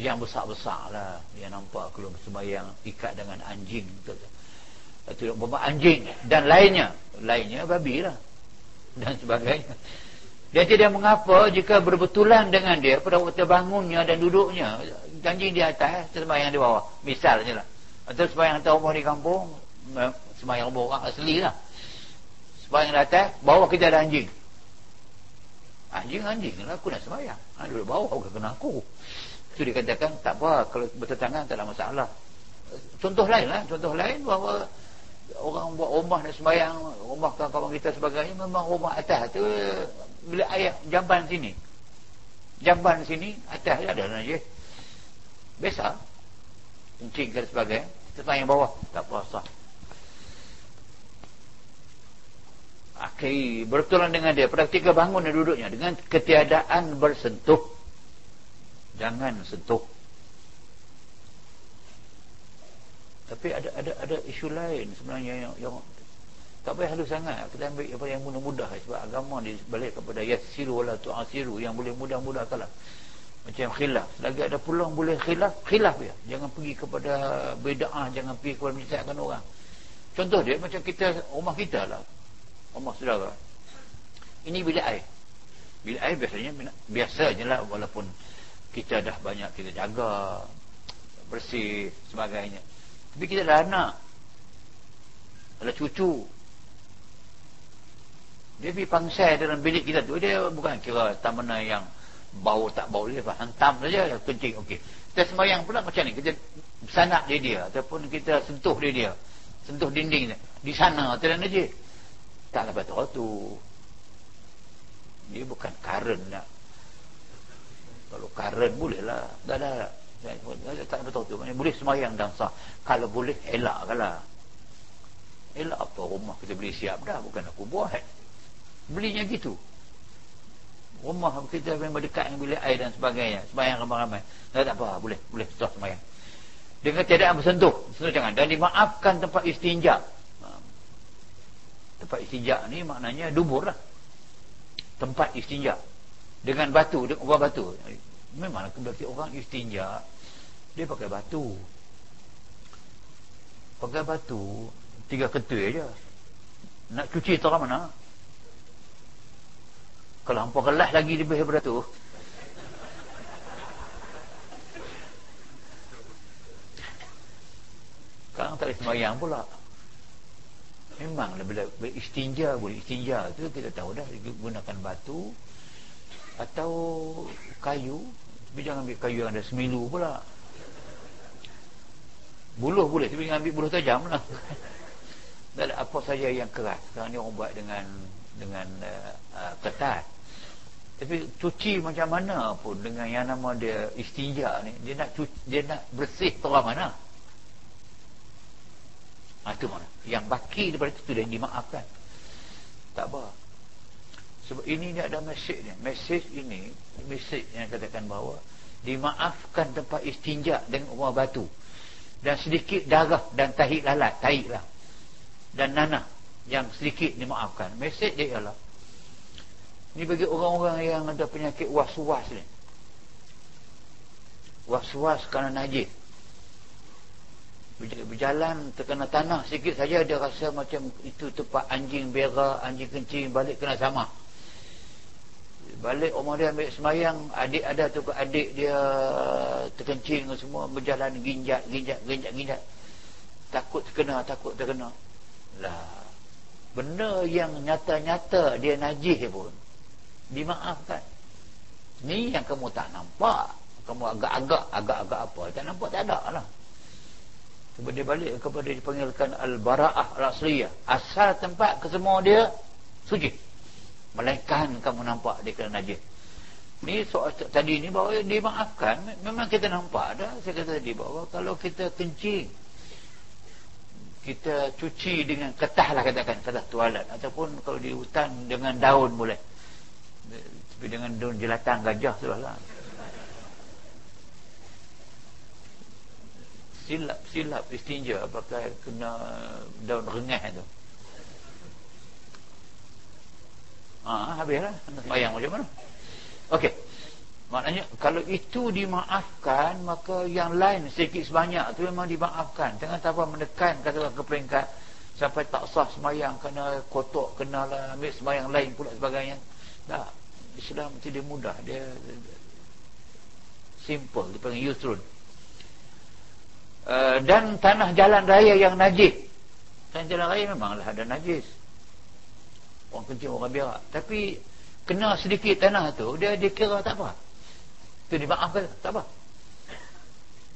Yang besar-besar lah yang nampak kalau sembahyang ikat dengan anjing. Itu bomba anjing dan lainnya. Lainnya babi lah dan sebagainya. Dia tidak mengapa jika berbetulan dengan dia pada waktu bangunnya dan duduknya. Anjing di atas sembahyang di bawah. Misalnya lah. Atau sembahyang rumah di kampung sembahyang rumah orang asli lah sembahyang di atas bawah kita ada anjing. Anjing-anjing lah aku nak sembahyang. Ha, duduk bawah bukan kena aku. Itu dikatakan tak apa kalau bertetangga tak ada masalah. Contoh lain lah. Contoh lain bahawa orang buat rumah nak sembahyang rumah kawan-kawan kita sebagainya memang rumah atas tu bila ayat jamban sini. Jamban sini atas ada najis biasa kencing dan sebagainya. Sembahyang bawah. Tak puasa Okay, bertulang dengan dia. Pada ketika bangun dan duduknya dengan ketiadaan bersentuh. Jangan sentuh. Tapi ada ada ada isu lain sebenarnya yang, yang tak payah halus sangat. Kita ambil apa yang mudah-mudah. Sebab agama ni balik kepada yassiru wala tu'asiru. Yang boleh mudah-mudah kalah. Macam khilaf. Lagi ada peluang boleh khilaf khilaf ya jangan pergi kepada beda'ah jangan pergi kepada menyesatkan orang. Contoh dia macam kita rumah kita lah rumah saudara ini bilik air. Bilik air biasanya biasa je lah walaupun kita dah banyak kita jaga bersih sebagainya. Tapi kita dah anak ada cucu. Dia pergi pangsai dalam bilik kita tu dia bukan kira tamana yang bau tak bau dia hantam saja kencing okey. Kita sembahyang pula macam ni kita sanak dia dia ataupun kita sentuh dia dia sentuh dinding dia di sana tak ada najis tak dapat tahu tu dia bukan karen nak. Kalau karen boleh lah. Dah dah tak betul tu. Boleh semayang dan sah. Kalau boleh elak lah. Elak apa rumah kita beli siap dah. Bukan aku buat. Belinya gitu. Rumah kita memang dekat dengan bilik air dan sebagainya. Semayang ramai-ramai. Tak, tak apa. Boleh. Boleh. Sah semayang. Dengan tiadaan bersentuh. Sentuh jangan. Dan dimaafkan tempat istinja. Tempat istinja ni maknanya dubur lah. Tempat istinja. Dengan batu dengan ubah batu. Memang berarti orang istinja dia pakai batu. Pakai batu tiga ketul aja. Nak cuci tahu mana? Kalau hampa kelas lagi lebih daripada tu sekarang tak boleh semayang pula memang bila istinja boleh. Istinja tu kita tahu dah gunakan batu atau kayu. Tapi jangan ambil kayu yang ada semilu pula. Buluh boleh tapi jangan ambil buluh tajam lah. Tak ada apa saja yang keras. Sekarang ni orang buat dengan dengan uh, uh, ketat tapi cuci macam mana pun dengan yang nama dia istinja ni dia nak cuci, dia nak bersih terang mana. Ha, tu mana yang baki daripada itu dia dimaafkan. Tak apa. Sebab ini dia ada mesej ni. Mesej ini mesej yang katakan bahawa dimaafkan tempat istinja dengan rumah batu. Dan sedikit darah dan tahi lalat tahi lah dan nanah yang sedikit dimaafkan. Mesej dia ialah ni bagi orang-orang yang ada penyakit was-was ni. Was-was kerana najis berjalan terkena tanah sikit saja dia rasa macam itu tempat anjing berak anjing kencing balik kena sama. Balik rumah dia ambil semayang adik ada tu ke adik dia terkencing semua berjalan ginjat ginjat ginjat ginjat takut terkena takut terkena. Lah benda yang nyata-nyata dia najis pun dimaafkan. Ni yang kamu tak nampak. Kamu agak-agak agak-agak apa tak nampak tak ada lah sebab dia balik kepada dipanggilkan al-bara'ah al-asliyah. Asal tempat kesemua dia suci. Melainkan kamu nampak dia kena najis Ni soal tadi ni bahawa dimaafkan. Memang kita nampak dah Saya kata tadi bahawa kalau kita kencing Kita cuci dengan ketah lah katakan Ketah tualat Ataupun kalau di hutan dengan daun boleh. Tapi dengan daun jelatan gajah tu lah Silap, silap istinja pakai kena daun rengah tu. Ha, habislah. Bayang macam mana? Okey. maknanya kalau itu dimaafkan maka yang lain sedikit sebanyak tu memang dimaafkan. Jangan tanpa menekan kata ke peringkat sampai tak sah semayang kena kotok kena lah ambil semayang lain pula sebagainya. Tak. Islam tidak mudah. Dia simple dia panggil yusrun uh, dan tanah jalan raya yang najis. Tanah jalan raya memanglah ada najis. Orang kencing orang biar tapi kena sedikit tanah tu dia dikira tak apa. Itu dimaafkan tak apa.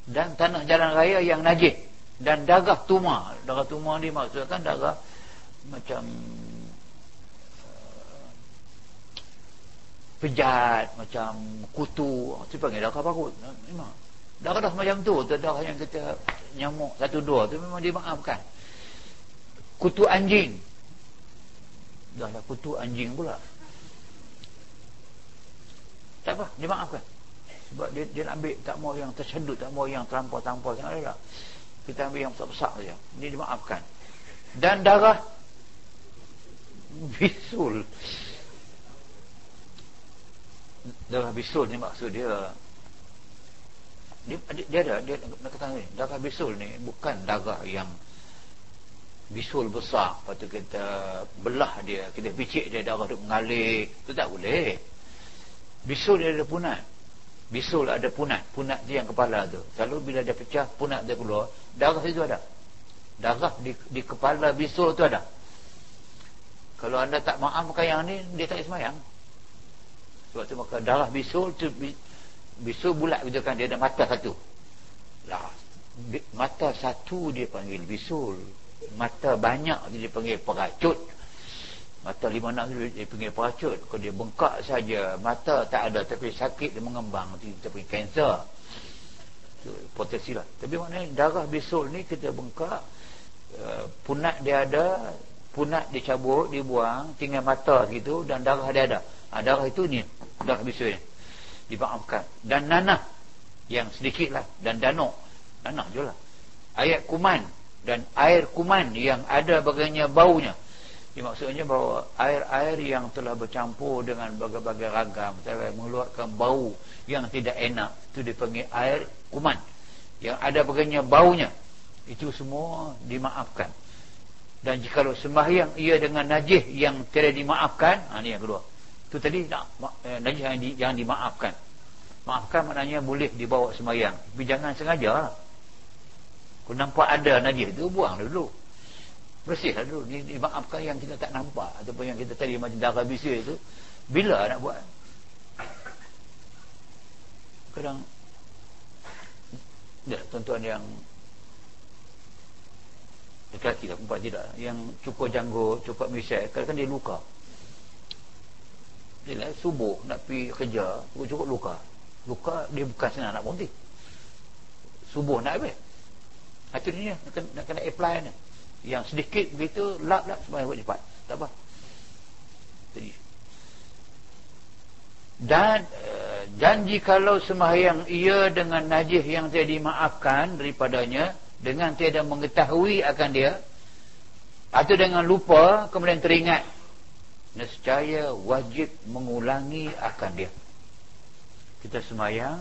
Dan tanah jalan raya yang najis. Dan darah tuma darah tuma ni maksudkan darah macam uh, pejat macam kutu. Tu panggil darah parut memang darah macam tu darah yang kita nyamuk satu dua tu memang dimaafkan. Kutu anjing. Dah lah kutu anjing pula. Tak apa dimaafkan. Sebab dia, dia nak ambil tak mau yang tersedut tak mau yang terlampau-tampau sangat tak kita ambil yang besar-besar saja. Ini dimaafkan. Dan darah bisul. Darah bisul ni maksud dia dia, dia ada dia nak kata ni darah bisul ni bukan darah yang bisul besar. Tu kita belah dia kita picit dia darah tu mengalir. Tu tak boleh. Bisul dia ada punat. Bisul ada punat. Punat dia yang kepala tu. Selalu bila dia pecah punat dia keluar darah itu ada. Darah di, di kepala bisul tu ada. Kalau anda tak maafkan yang ni dia tak semayang. Sebab tu maka darah bisul tu bisul bulat kan? Dia ada mata satu. Lah mata satu dia panggil bisul. Mata banyak dia panggil peracut. Mata lima tu dia panggil peracut. Kalau dia bengkak saja mata tak ada. Tapi sakit dia mengembang. Kita panggil kanser potensi lah. Tapi maknanya darah bisul ni kita bengkak uh, punat dia ada punat dicabut dibuang tinggal mata gitu dan darah dia ada. Ha, darah itu ni darah bisul ni dimaafkan dan nanah yang sedikit lah dan danuk nanah je lah. Ayat kuman dan air kuman yang ada bagainya baunya. Ini maksudnya bahawa air-air yang telah bercampur dengan berbagai-bagai ragam. Telah mengeluarkan bau yang tidak enak. Itu dipanggil air kuman. Yang ada bagainya baunya. Itu semua dimaafkan. Dan jika sembahyang ia dengan najis yang tidak dimaafkan ha, ini yang kedua itu tadi nak, eh, najis yang, di, yang dimaafkan. Maafkan maknanya boleh dibawa sembahyang. Tapi jangan sengaja. Kalau nampak ada najis itu buang dulu. Bersihlah dulu. Dimaafkan yang kita tak nampak. Ataupun yang kita tadi macam darah bisir itu. Bila nak buat? Kadang ya, tuan-tuan yang lelaki lah perempuan tidak. Yang cukup janggut cukup misal kadang-kadang dia luka dia lah, subuh nak pergi kerja cukup-cukup luka. Luka dia bukan senang nak berhenti. Subuh nak habis. Itu dia nak kena, nak kena apply ni. Yang sedikit begitu lap lap semua buat cepat. Tak apa. Jadi. Dan uh, janji kalau sembahyang ia dengan najis yang tidak dimaafkan daripadanya dengan tiada mengetahui akan dia atau dengan lupa kemudian teringat nescaya wajib mengulangi akan dia. Kita sembahyang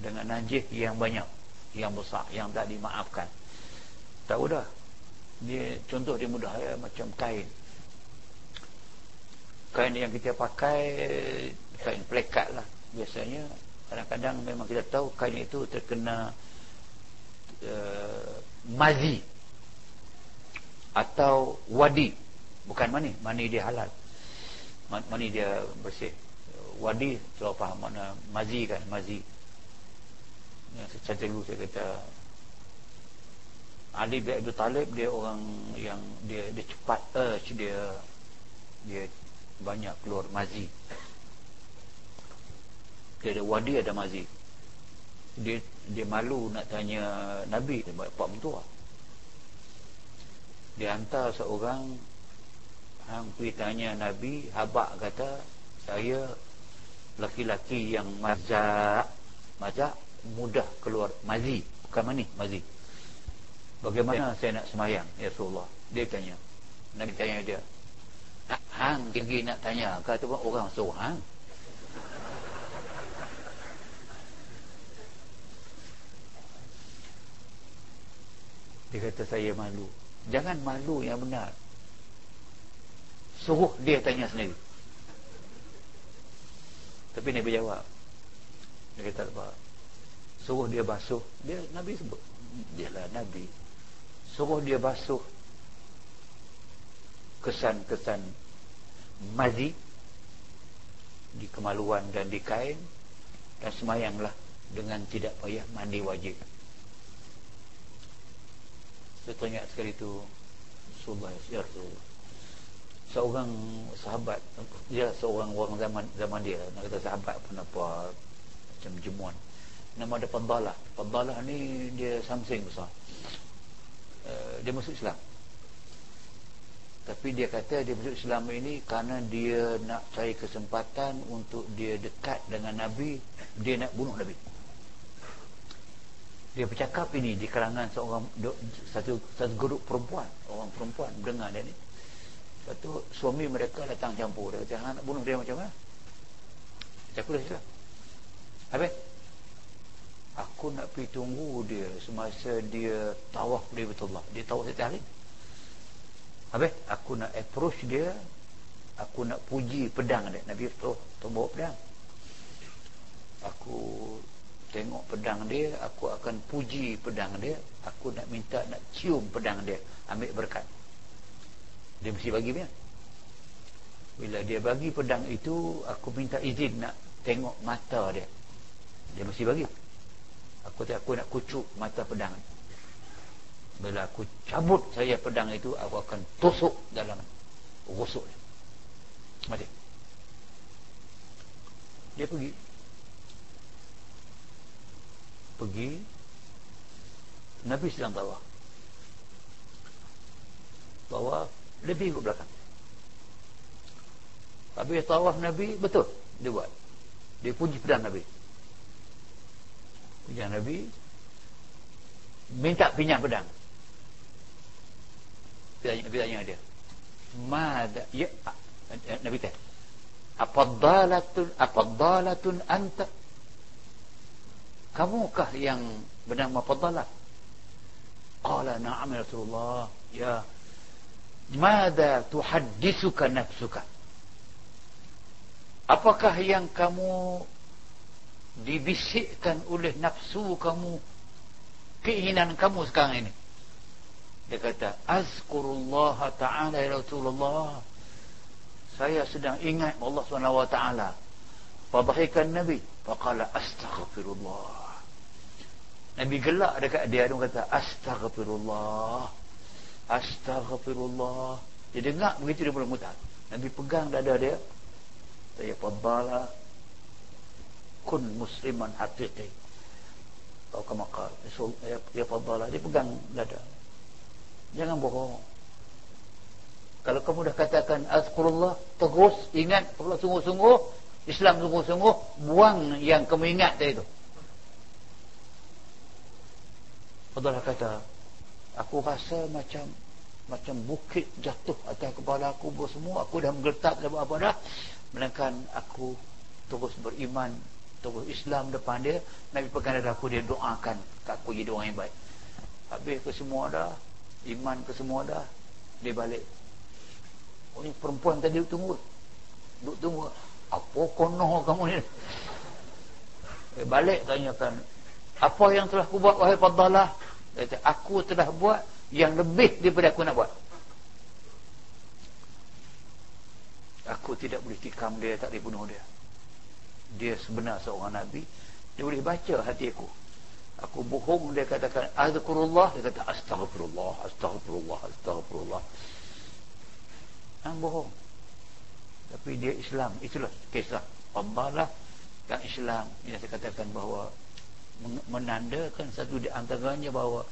dengan najis yang banyak yang besar yang tak dimaafkan. Tahu dah? Dia contoh dia mudah ya macam kain. Kain yang kita pakai kain plekat lah. Biasanya kadang-kadang memang kita tahu kain itu terkena uh, mazi atau wadi. Bukan mani mani dia halal mani dia bersih. Wadi kalau faham mana mazi kan mazi. Ya, secara dulu saya kata. Ali bin Abi Talib dia orang yang dia dia cepat urge dia dia banyak keluar mazi. Dia ada wadi ada mazi. Dia dia malu nak tanya Nabi dia buat pak mentua. Dia hantar seorang Hampir tanya Nabi Habak kata Saya Laki-laki yang mazak Mazak Mudah keluar. Mazi Bukan mani Mazi. Bagaimana saya nak semayang Ya Rasulullah? Dia tanya. Nabi tanya dia Hang tinggi nak tanya? Kata pun orang suruh Hang. Dia kata saya malu. Jangan malu yang benar suruh dia tanya sendiri. Tapi Nabi jawab. Dia kata apa suruh dia basuh dia Nabi sebut. Dia lah Nabi. Suruh dia basuh kesan-kesan mazi di kemaluan dan di kain dan semayanglah dengan tidak payah mandi wajib. Saya tanya sekali itu Subah ya Rasulullah seorang sahabat dia seorang orang zaman zaman dia. Nak kata sahabat pun apa macam jemuan nama dia Fadalah Fadalah ni dia samsing besar. Uh, dia masuk Islam. Tapi dia kata dia masuk Islam ini kerana dia nak cari kesempatan untuk dia dekat dengan Nabi. Dia nak bunuh Nabi. Dia bercakap ini di kalangan seorang satu satu grup perempuan. Orang perempuan dengar dia ni satu suami mereka datang campur. Dia kata nak bunuh dia macam mana? Aku dah Islam habis? Aku nak pergi tunggu dia semasa dia tawaf di Betullah dia tawaf setiap hari. Habis? Aku nak approach dia. Aku nak puji pedang dia. Nabi tu, tu bawa pedang. Aku tengok pedang dia. Aku akan puji pedang dia. Aku nak minta nak cium pedang dia. Ambil berkat Dia mesti bagi dia. Bila dia bagi pedang itu Aku minta izin nak tengok mata dia. Dia mesti bagi. Aku tak aku nak kucuk mata pedang. Bila aku cabut saya pedang itu aku akan tusuk dalam rusuk dia. Mati. Dia pergi. Pergi. Nabi sedang bawa bawa lebih ke belakang. Habis tawaf Nabi betul dia buat. Dia puji pedang Nabi. Pujian Nabi minta pinjam pedang. Nabi tanya dia. Mada ya Nabi tanya apa dalatun apa anta. Kamukah yang bernama Fadalah? Qala na'am ya Rasulullah. Ya mada tuhaddisuka nafsuka? Apakah yang kamu dibisikkan oleh nafsu kamu keinginan kamu sekarang ini? Dia kata azkurullah ta'ala ya Rasulullah. Saya sedang ingat Allah SWT fadahikan Nabi. Faqala astaghfirullah. Nabi gelak dekat dia. Dia kata astaghfirullah astaghfirullah. Dia dengar begitu dia mula mutar Nabi pegang dada dia. Saya fadala. Kun musliman haqiqi. Atau kamakal ya, ya fadala. Dia pegang dada. Jangan bohong. Kalau kamu dah katakan azkurullah, terus ingat Allah sungguh-sungguh, Islam sungguh-sungguh, buang yang kamu ingat tadi itu. Allah kata, aku rasa macam macam bukit jatuh atas kepala aku semua. Aku dah menggeletak dah buat apa dah. Melainkan aku terus beriman, terus Islam depan dia. Nabi pegang dada aku, dia doakan kat aku jadi orang yang baik. Habis ke semua dah, iman ke semua dah dia balik oh ni perempuan tadi duduk tunggu duduk tunggu apa konoh kamu ni dia balik tanyakan apa yang telah aku buat wahai fadalah dia kata aku telah buat yang lebih daripada aku nak buat. Aku tidak boleh tikam dia tak boleh bunuh dia. Dia sebenar seorang Nabi. Dia boleh baca hati aku. Aku bohong dia katakan azkurullah. Dia kata astagfirullah astagfirullah astagfirullah yang bohong. Tapi dia Islam. Itulah kisah. Allah kan Islam. Yang saya katakan bahawa menandakan satu di antaranya bahawa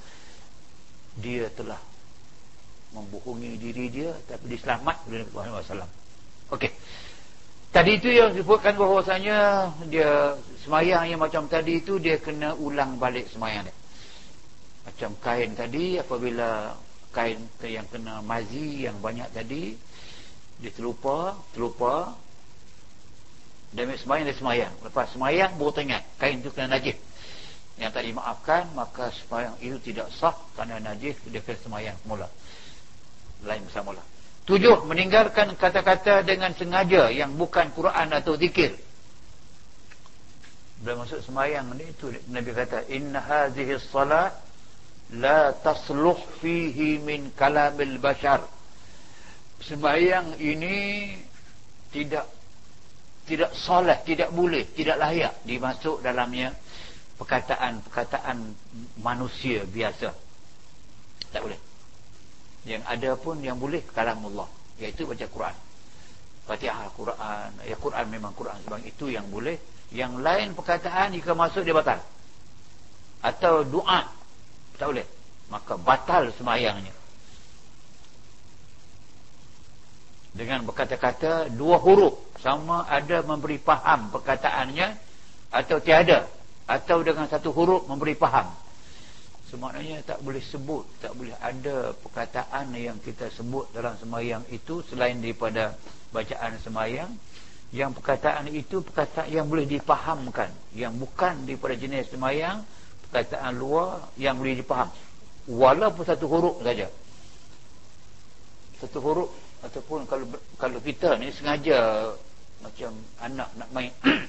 dia telah membohongi diri dia tapi diselamat oleh Nabi Muhammad SAW ok Tadi itu yang disebutkan bahawasanya dia semayang yang macam tadi itu dia kena ulang balik semayang dia. Macam kain tadi apabila kain yang kena mazi yang banyak tadi dia terlupa, terlupa dan semayang dia semayang. Lepas semayang baru teringat kain itu kena najis. Yang tak dimaafkan maka sembahyang itu tidak sah kerana najis dia kena sembahyang semula. Lain bersamalah tujuh meninggalkan kata-kata dengan sengaja yang bukan Quran atau zikir. Bila masuk sembahyang ni itu Nabi kata inna hadhihi salat la tasluh fihi min kalamil bashar. Sembahyang ini tidak tidak soleh, tidak boleh, tidak layak dimasuk dalamnya perkataan-perkataan manusia biasa. Tak boleh. Yang ada pun yang boleh kalam Allah, iaitu baca Quran. Fatihah Quran, ya Quran memang Quran sebab itu yang boleh. Yang lain perkataan jika masuk dia batal. Atau doa tak boleh. Maka batal semayangnya. Dengan berkata-kata dua huruf sama ada memberi faham perkataannya atau tiada atau dengan satu huruf memberi faham. Semaknanya tak boleh sebut tak boleh ada perkataan yang kita sebut dalam semayang itu selain daripada bacaan semayang. Yang perkataan itu perkataan yang boleh dipahamkan yang bukan daripada jenis semayang perkataan luar yang boleh dipaham walaupun satu huruf saja. Satu huruf ataupun kalau kalau kita ni sengaja macam anak nak main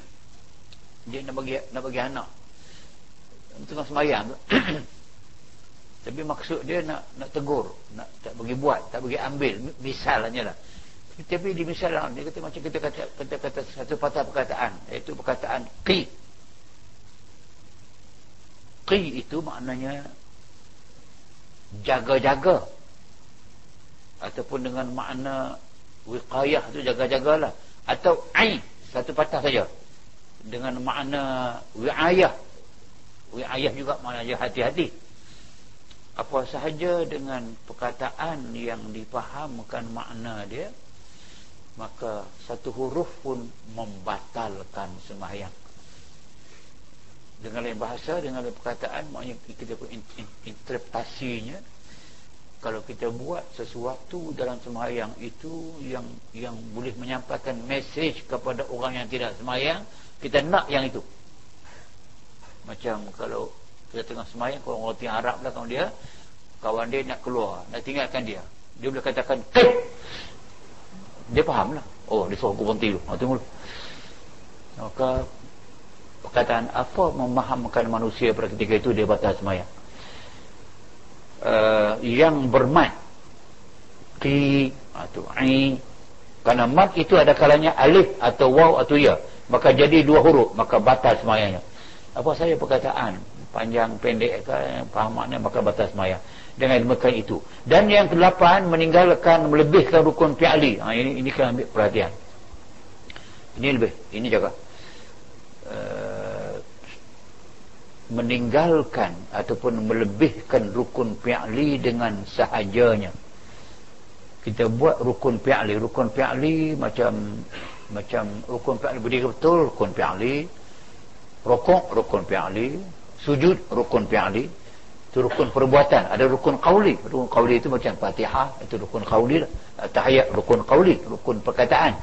dia nak bagi nak bagi anak. Tengah sembahyang tu. Tapi maksud dia nak nak tegur nak tak bagi buat tak bagi ambil. Misalnya lah. Tapi di misalnya dia kata macam kita kata kata, kata satu patah perkataan iaitu perkataan qi. Qi itu maknanya jaga-jaga. Ataupun dengan makna wiqayah tu jaga-jagalah. Atau ai satu patah saja dengan makna wiayah. Wiayah juga maknanya hati-hati. Apa sahaja dengan perkataan yang dipahamkan makna dia maka satu huruf pun membatalkan sembahyang dengan lain bahasa dengan lain perkataan maknanya kita pun interpretasinya kalau kita buat sesuatu dalam semayang itu yang yang boleh menyampaikan mesej kepada orang yang tidak semayang kita nak yang itu. Macam kalau kita tengah semayang kalau orang tengah Arab belakang dia kawan dia nak keluar nak tinggalkan dia. Dia boleh katakan Kek! dia faham lah oh dia suruh aku berhenti dulu. Tengok dulu. Maka perkataan apa memahamkan manusia pada ketika itu dia batas semayang uh, yang bermat. Ki atau i kerana mat itu ada kalanya alif atau waw atau ya. Maka jadi dua huruf maka batal semayanya. Apa saya perkataan? Panjang pendek ke faham makna maka batal semaya dengan demikian itu. Dan yang kedelapan meninggalkan melebihkan rukun fi'li. Ha, ini ini kena ambil perhatian. Ini lebih. Ini jaga. Uh, meninggalkan ataupun melebihkan rukun fi'li dengan sahajanya. Kita buat rukun fi'li. Rukun fi'li macam macam rukun fi'li berdiri betul rukun fi'li. Rokok rukun fi'li. Sujud rukun fi'li. Itu rukun perbuatan. Ada rukun qawli. Rukun qawli itu macam fatihah. Itu rukun qawli lah. Tahiyat rukun qawli. Rukun perkataan.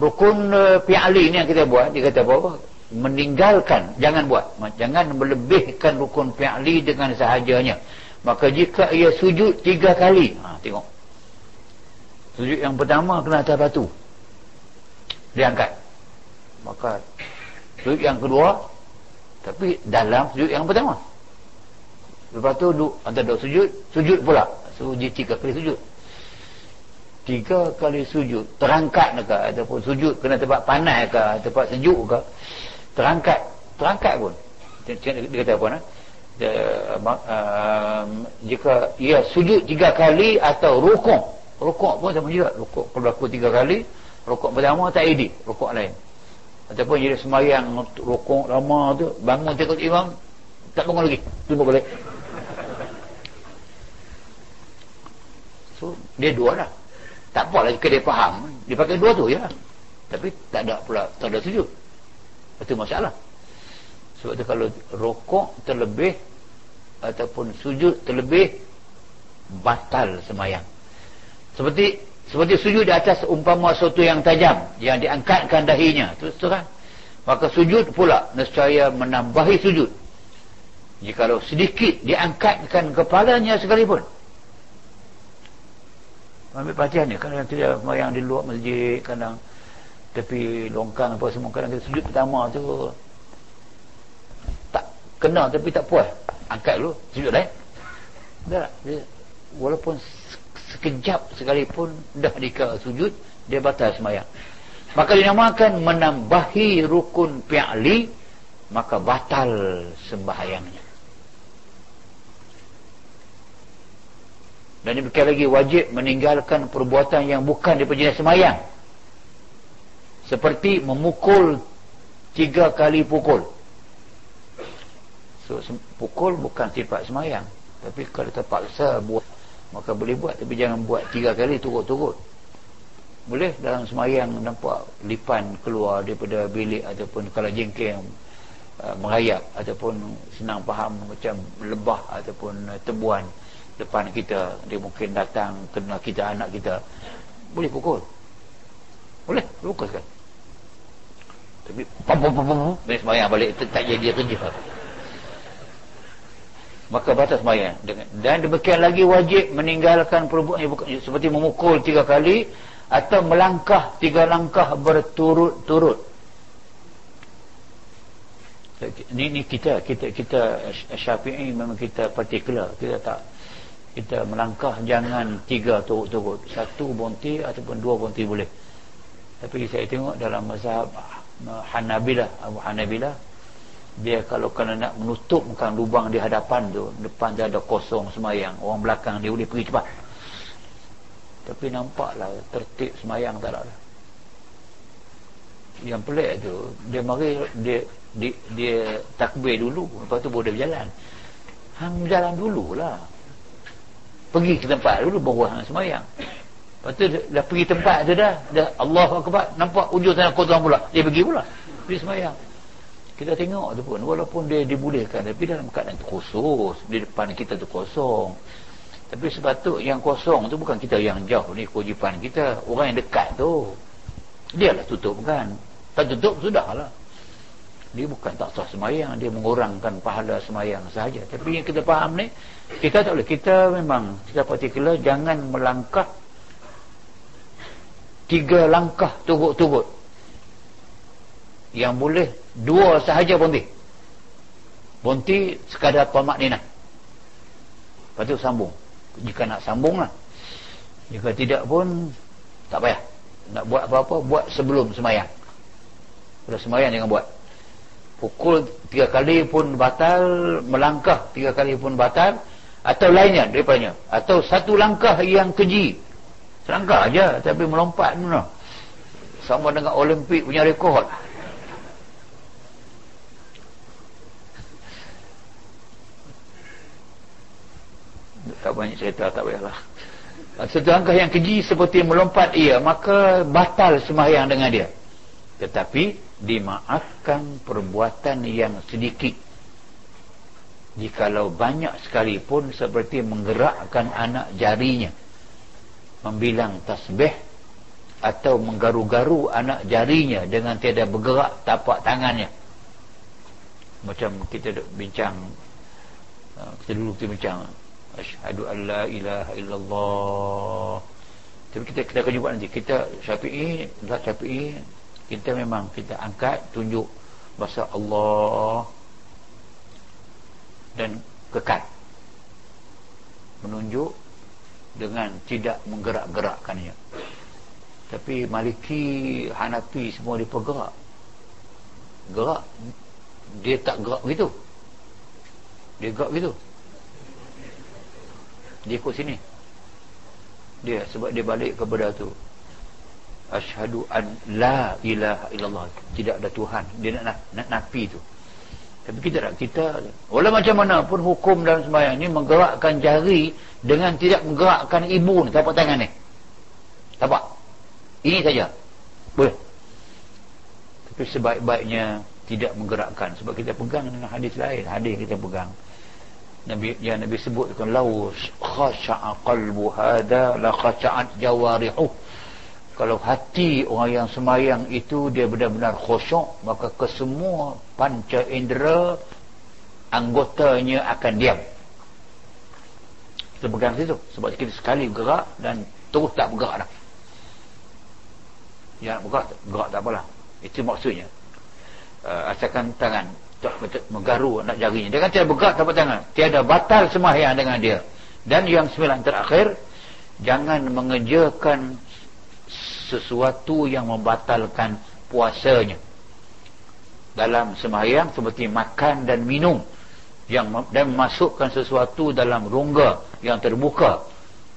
Rukun uh, fi'li ni yang kita buat. Dia kata apa meninggalkan jangan buat. Jangan melebihkan rukun fi'li dengan sahajanya. Maka jika ia sujud tiga kali ha, tengok. Sujud yang pertama kena atas batu. Diangkat maka sujud yang kedua tapi dalam sujud yang pertama. Lepas tu duduk antara duduk sujud sujud pula. Sujud tiga kali sujud. Tiga kali sujud terangkat ke ataupun sujud kena tempat panas ke tempat sejuk ke terangkat. Terangkat pun. Dia, dia kata apa nah? Dia, uh, jika ia sujud tiga kali atau rukuk. Rukuk pun sama juga. Rukuk berlaku tiga kali rukuk pertama tak edit rukuk lain. Ataupun jadi semayang rukuk lama tu bangun tengok imam tak bangun lagi tunggu balik. So dia dua lah. Tak apa lah jika dia faham dia pakai dua tu ya. Tapi tak ada pula tak ada sujud itu masalah. Sebab tu kalau rokok terlebih ataupun sujud terlebih batal semayang. Seperti seperti sujud di atas umpama sesuatu yang tajam yang diangkatkan dahinya. Terus terang. Maka sujud pula nescaya menambahi sujud. Jikalau sedikit diangkatkan kepalanya sekalipun. Ambil perhatian ni. Kadang kita semayang di luar masjid kadang tepi longkang apa semua kadang kita sujud pertama tu tak kena tapi tak puas. Angkat dulu sujud lain tak walaupun sekejap sekalipun dah dika sujud dia batal semayang maka dinamakan menambahi rukun pi'li maka batal sembahyangnya. Dan demikian lagi wajib meninggalkan perbuatan yang bukan di jenis semayang seperti memukul tiga kali pukul. So pukul bukan sifat semayang. Tapi kalau terpaksa buat maka boleh buat. Tapi jangan buat tiga kali turut-turut. Boleh dalam semayang nampak lipan keluar daripada bilik ataupun kalau jengking uh, merayap ataupun senang faham macam lebah ataupun uh, tebuan depan kita. Dia mungkin datang kena kita anak kita. Boleh pukul. Boleh pukul kan tapi dia semayang balik. Tak jadi kerja. Maka batas semayang. Dan demikian lagi wajib meninggalkan perbuatan seperti memukul tiga kali atau melangkah tiga langkah berturut-turut. Ini, ini kita kita kita syafi'i memang kita particular. Kita tak kita melangkah jangan tiga turut-turut. Satu bonti ataupun dua bonti boleh. Tapi saya tengok dalam mazhab Hanabilah Abu Hanabilah dia kalau kena nak menutup bukan lubang di hadapan tu depan dia ada kosong semayang. Orang belakang dia boleh pergi cepat. Tapi nampaklah tertib semayang tak ada. Yang pelik tu dia mari dia dia, dia takbir dulu. Lepas tu boleh berjalan. Hang berjalan dululah. Pergi ke tempat dulu baru hang semayang lepas tu dah pergi tempat tu dah. Dah Allah Akbar nampak ujung sana kosong pula. Dia pergi pula. Pergi semayang. Kita tengok tu pun walaupun dia dibolehkan tapi dalam keadaan khusus di depan kita tu kosong. Tapi sepatut yang kosong tu bukan kita yang jauh ni kewajipan kita. Orang yang dekat tu dia lah tutup kan tak tutup sudahlah. Dia bukan tak sah semayang dia mengurangkan pahala semayang sahaja. Tapi yang kita faham ni kita tak boleh. Kita memang kita particular jangan melangkah tiga langkah turut-turut. Yang boleh dua sahaja bonti. Bonti sekadar pemakninah lepas tu sambung. Jika nak sambung lah. Jika tidak pun tak payah. Nak buat apa-apa buat sebelum semayang. Pada semayang jangan buat. Pukul tiga kali pun batal melangkah tiga kali pun batal atau lainnya daripadanya. Atau satu langkah yang keji selangkah aja tapi melompat mana sama dengan olimpik punya rekod. Tak banyak cerita tak payahlah. Satu langkah yang keji seperti melompat ia maka batal sembahyang dengan dia. Tetapi dimaafkan perbuatan yang sedikit. Jikalau banyak sekalipun seperti menggerakkan anak jarinya membilang tasbih atau menggaru-garu anak jarinya dengan tiada bergerak tapak tangannya. Macam kita duk bincang uh, kita dulu kita bincang asyhadu an la ilaha illallah. Tapi kita kita akan jumpa nanti. Kita syafi'i lah syafi'i kita memang kita angkat tunjuk bahasa Allah dan kekal menunjuk dengan tidak menggerak-gerakkannya tapi Maliki Hanafi semua dia pergerak gerak dia tak gerak begitu. Dia gerak begitu. Dia ikut sini. Dia sebab dia balik kepada tu. Asyhadu an la ilaha illallah. Tidak ada tuhan. Dia nak nak nafi tu tapi kita tak kita wala macam mana pun hukum dalam sembahyang ni menggerakkan jari dengan tidak menggerakkan ibu ni. Tapak tangan ni. Tapak. Ini saja. Boleh? Tapi sebaik-baiknya tidak menggerakkan. Sebab kita pegang dengan hadis lain. Hadis kita pegang. Nabi yang Nabi sebutkan lau khasha'a qalbu hada la khasha'at jawarihu. Kalau hati orang yang semayang itu dia benar-benar khusyuk maka kesemua panca indera anggotanya akan diam. Kita pegang situ sebab kita sekali bergerak dan terus tak bergerak dah. Yang bergerak, bergerak tak apalah. Itu maksudnya. Uh, asalkan tangan tak menggaru nak jarinya. Dia tiada bergerak tapak tangan. Tiada batal sembahyang dengan dia. Dan yang sembilan terakhir jangan mengejarkan sesuatu yang membatalkan puasanya dalam sembahyang seperti makan dan minum yang dan memasukkan sesuatu dalam rongga yang terbuka.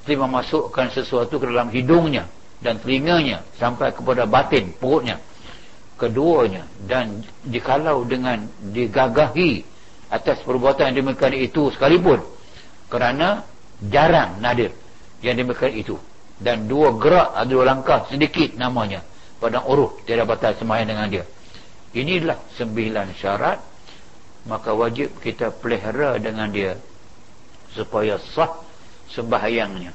Seperti memasukkan sesuatu ke dalam hidungnya dan telinganya sampai kepada batin perutnya. Keduanya dan jikalau dengan digagahi atas perbuatan yang demikian itu sekalipun. Kerana jarang nadir yang demikian itu. Dan dua gerak ada dua langkah sedikit namanya pada urut tiada batal semayang dengan dia inilah sembilan syarat. Maka wajib kita pelihara dengan dia supaya sah sembahyangnya.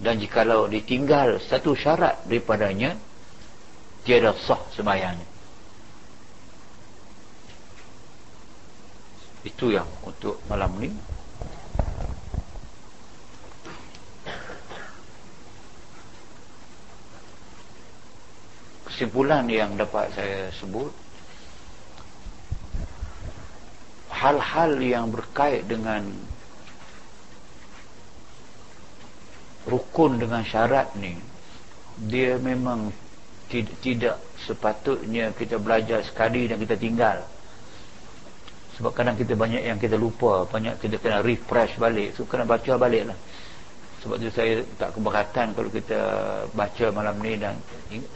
Dan jikalau ditinggal satu syarat daripadanya tiada sah sembahyangnya. Itu yang untuk malam ni kesimpulan yang dapat saya sebut. Hal-hal yang berkait dengan rukun dengan syarat ni dia memang tidak, tidak sepatutnya kita belajar sekali dan kita tinggal. Sebab kadang kita banyak yang kita lupa banyak kita kena refresh balik so kena baca balik lah sebab tu saya tak keberatan kalau kita baca malam ni dan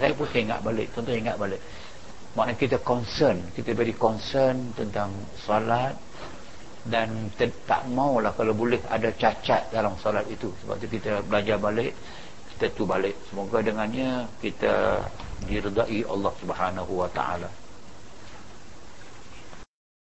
saya pun ingat balik contoh ingat balik. Maknanya kita concern kita very concern tentang salat dan tak maulah kalau boleh ada cacat dalam salat itu. Sebab tu kita belajar balik kita tu balik. Semoga dengannya kita diredai Allah Subhanahu wa taala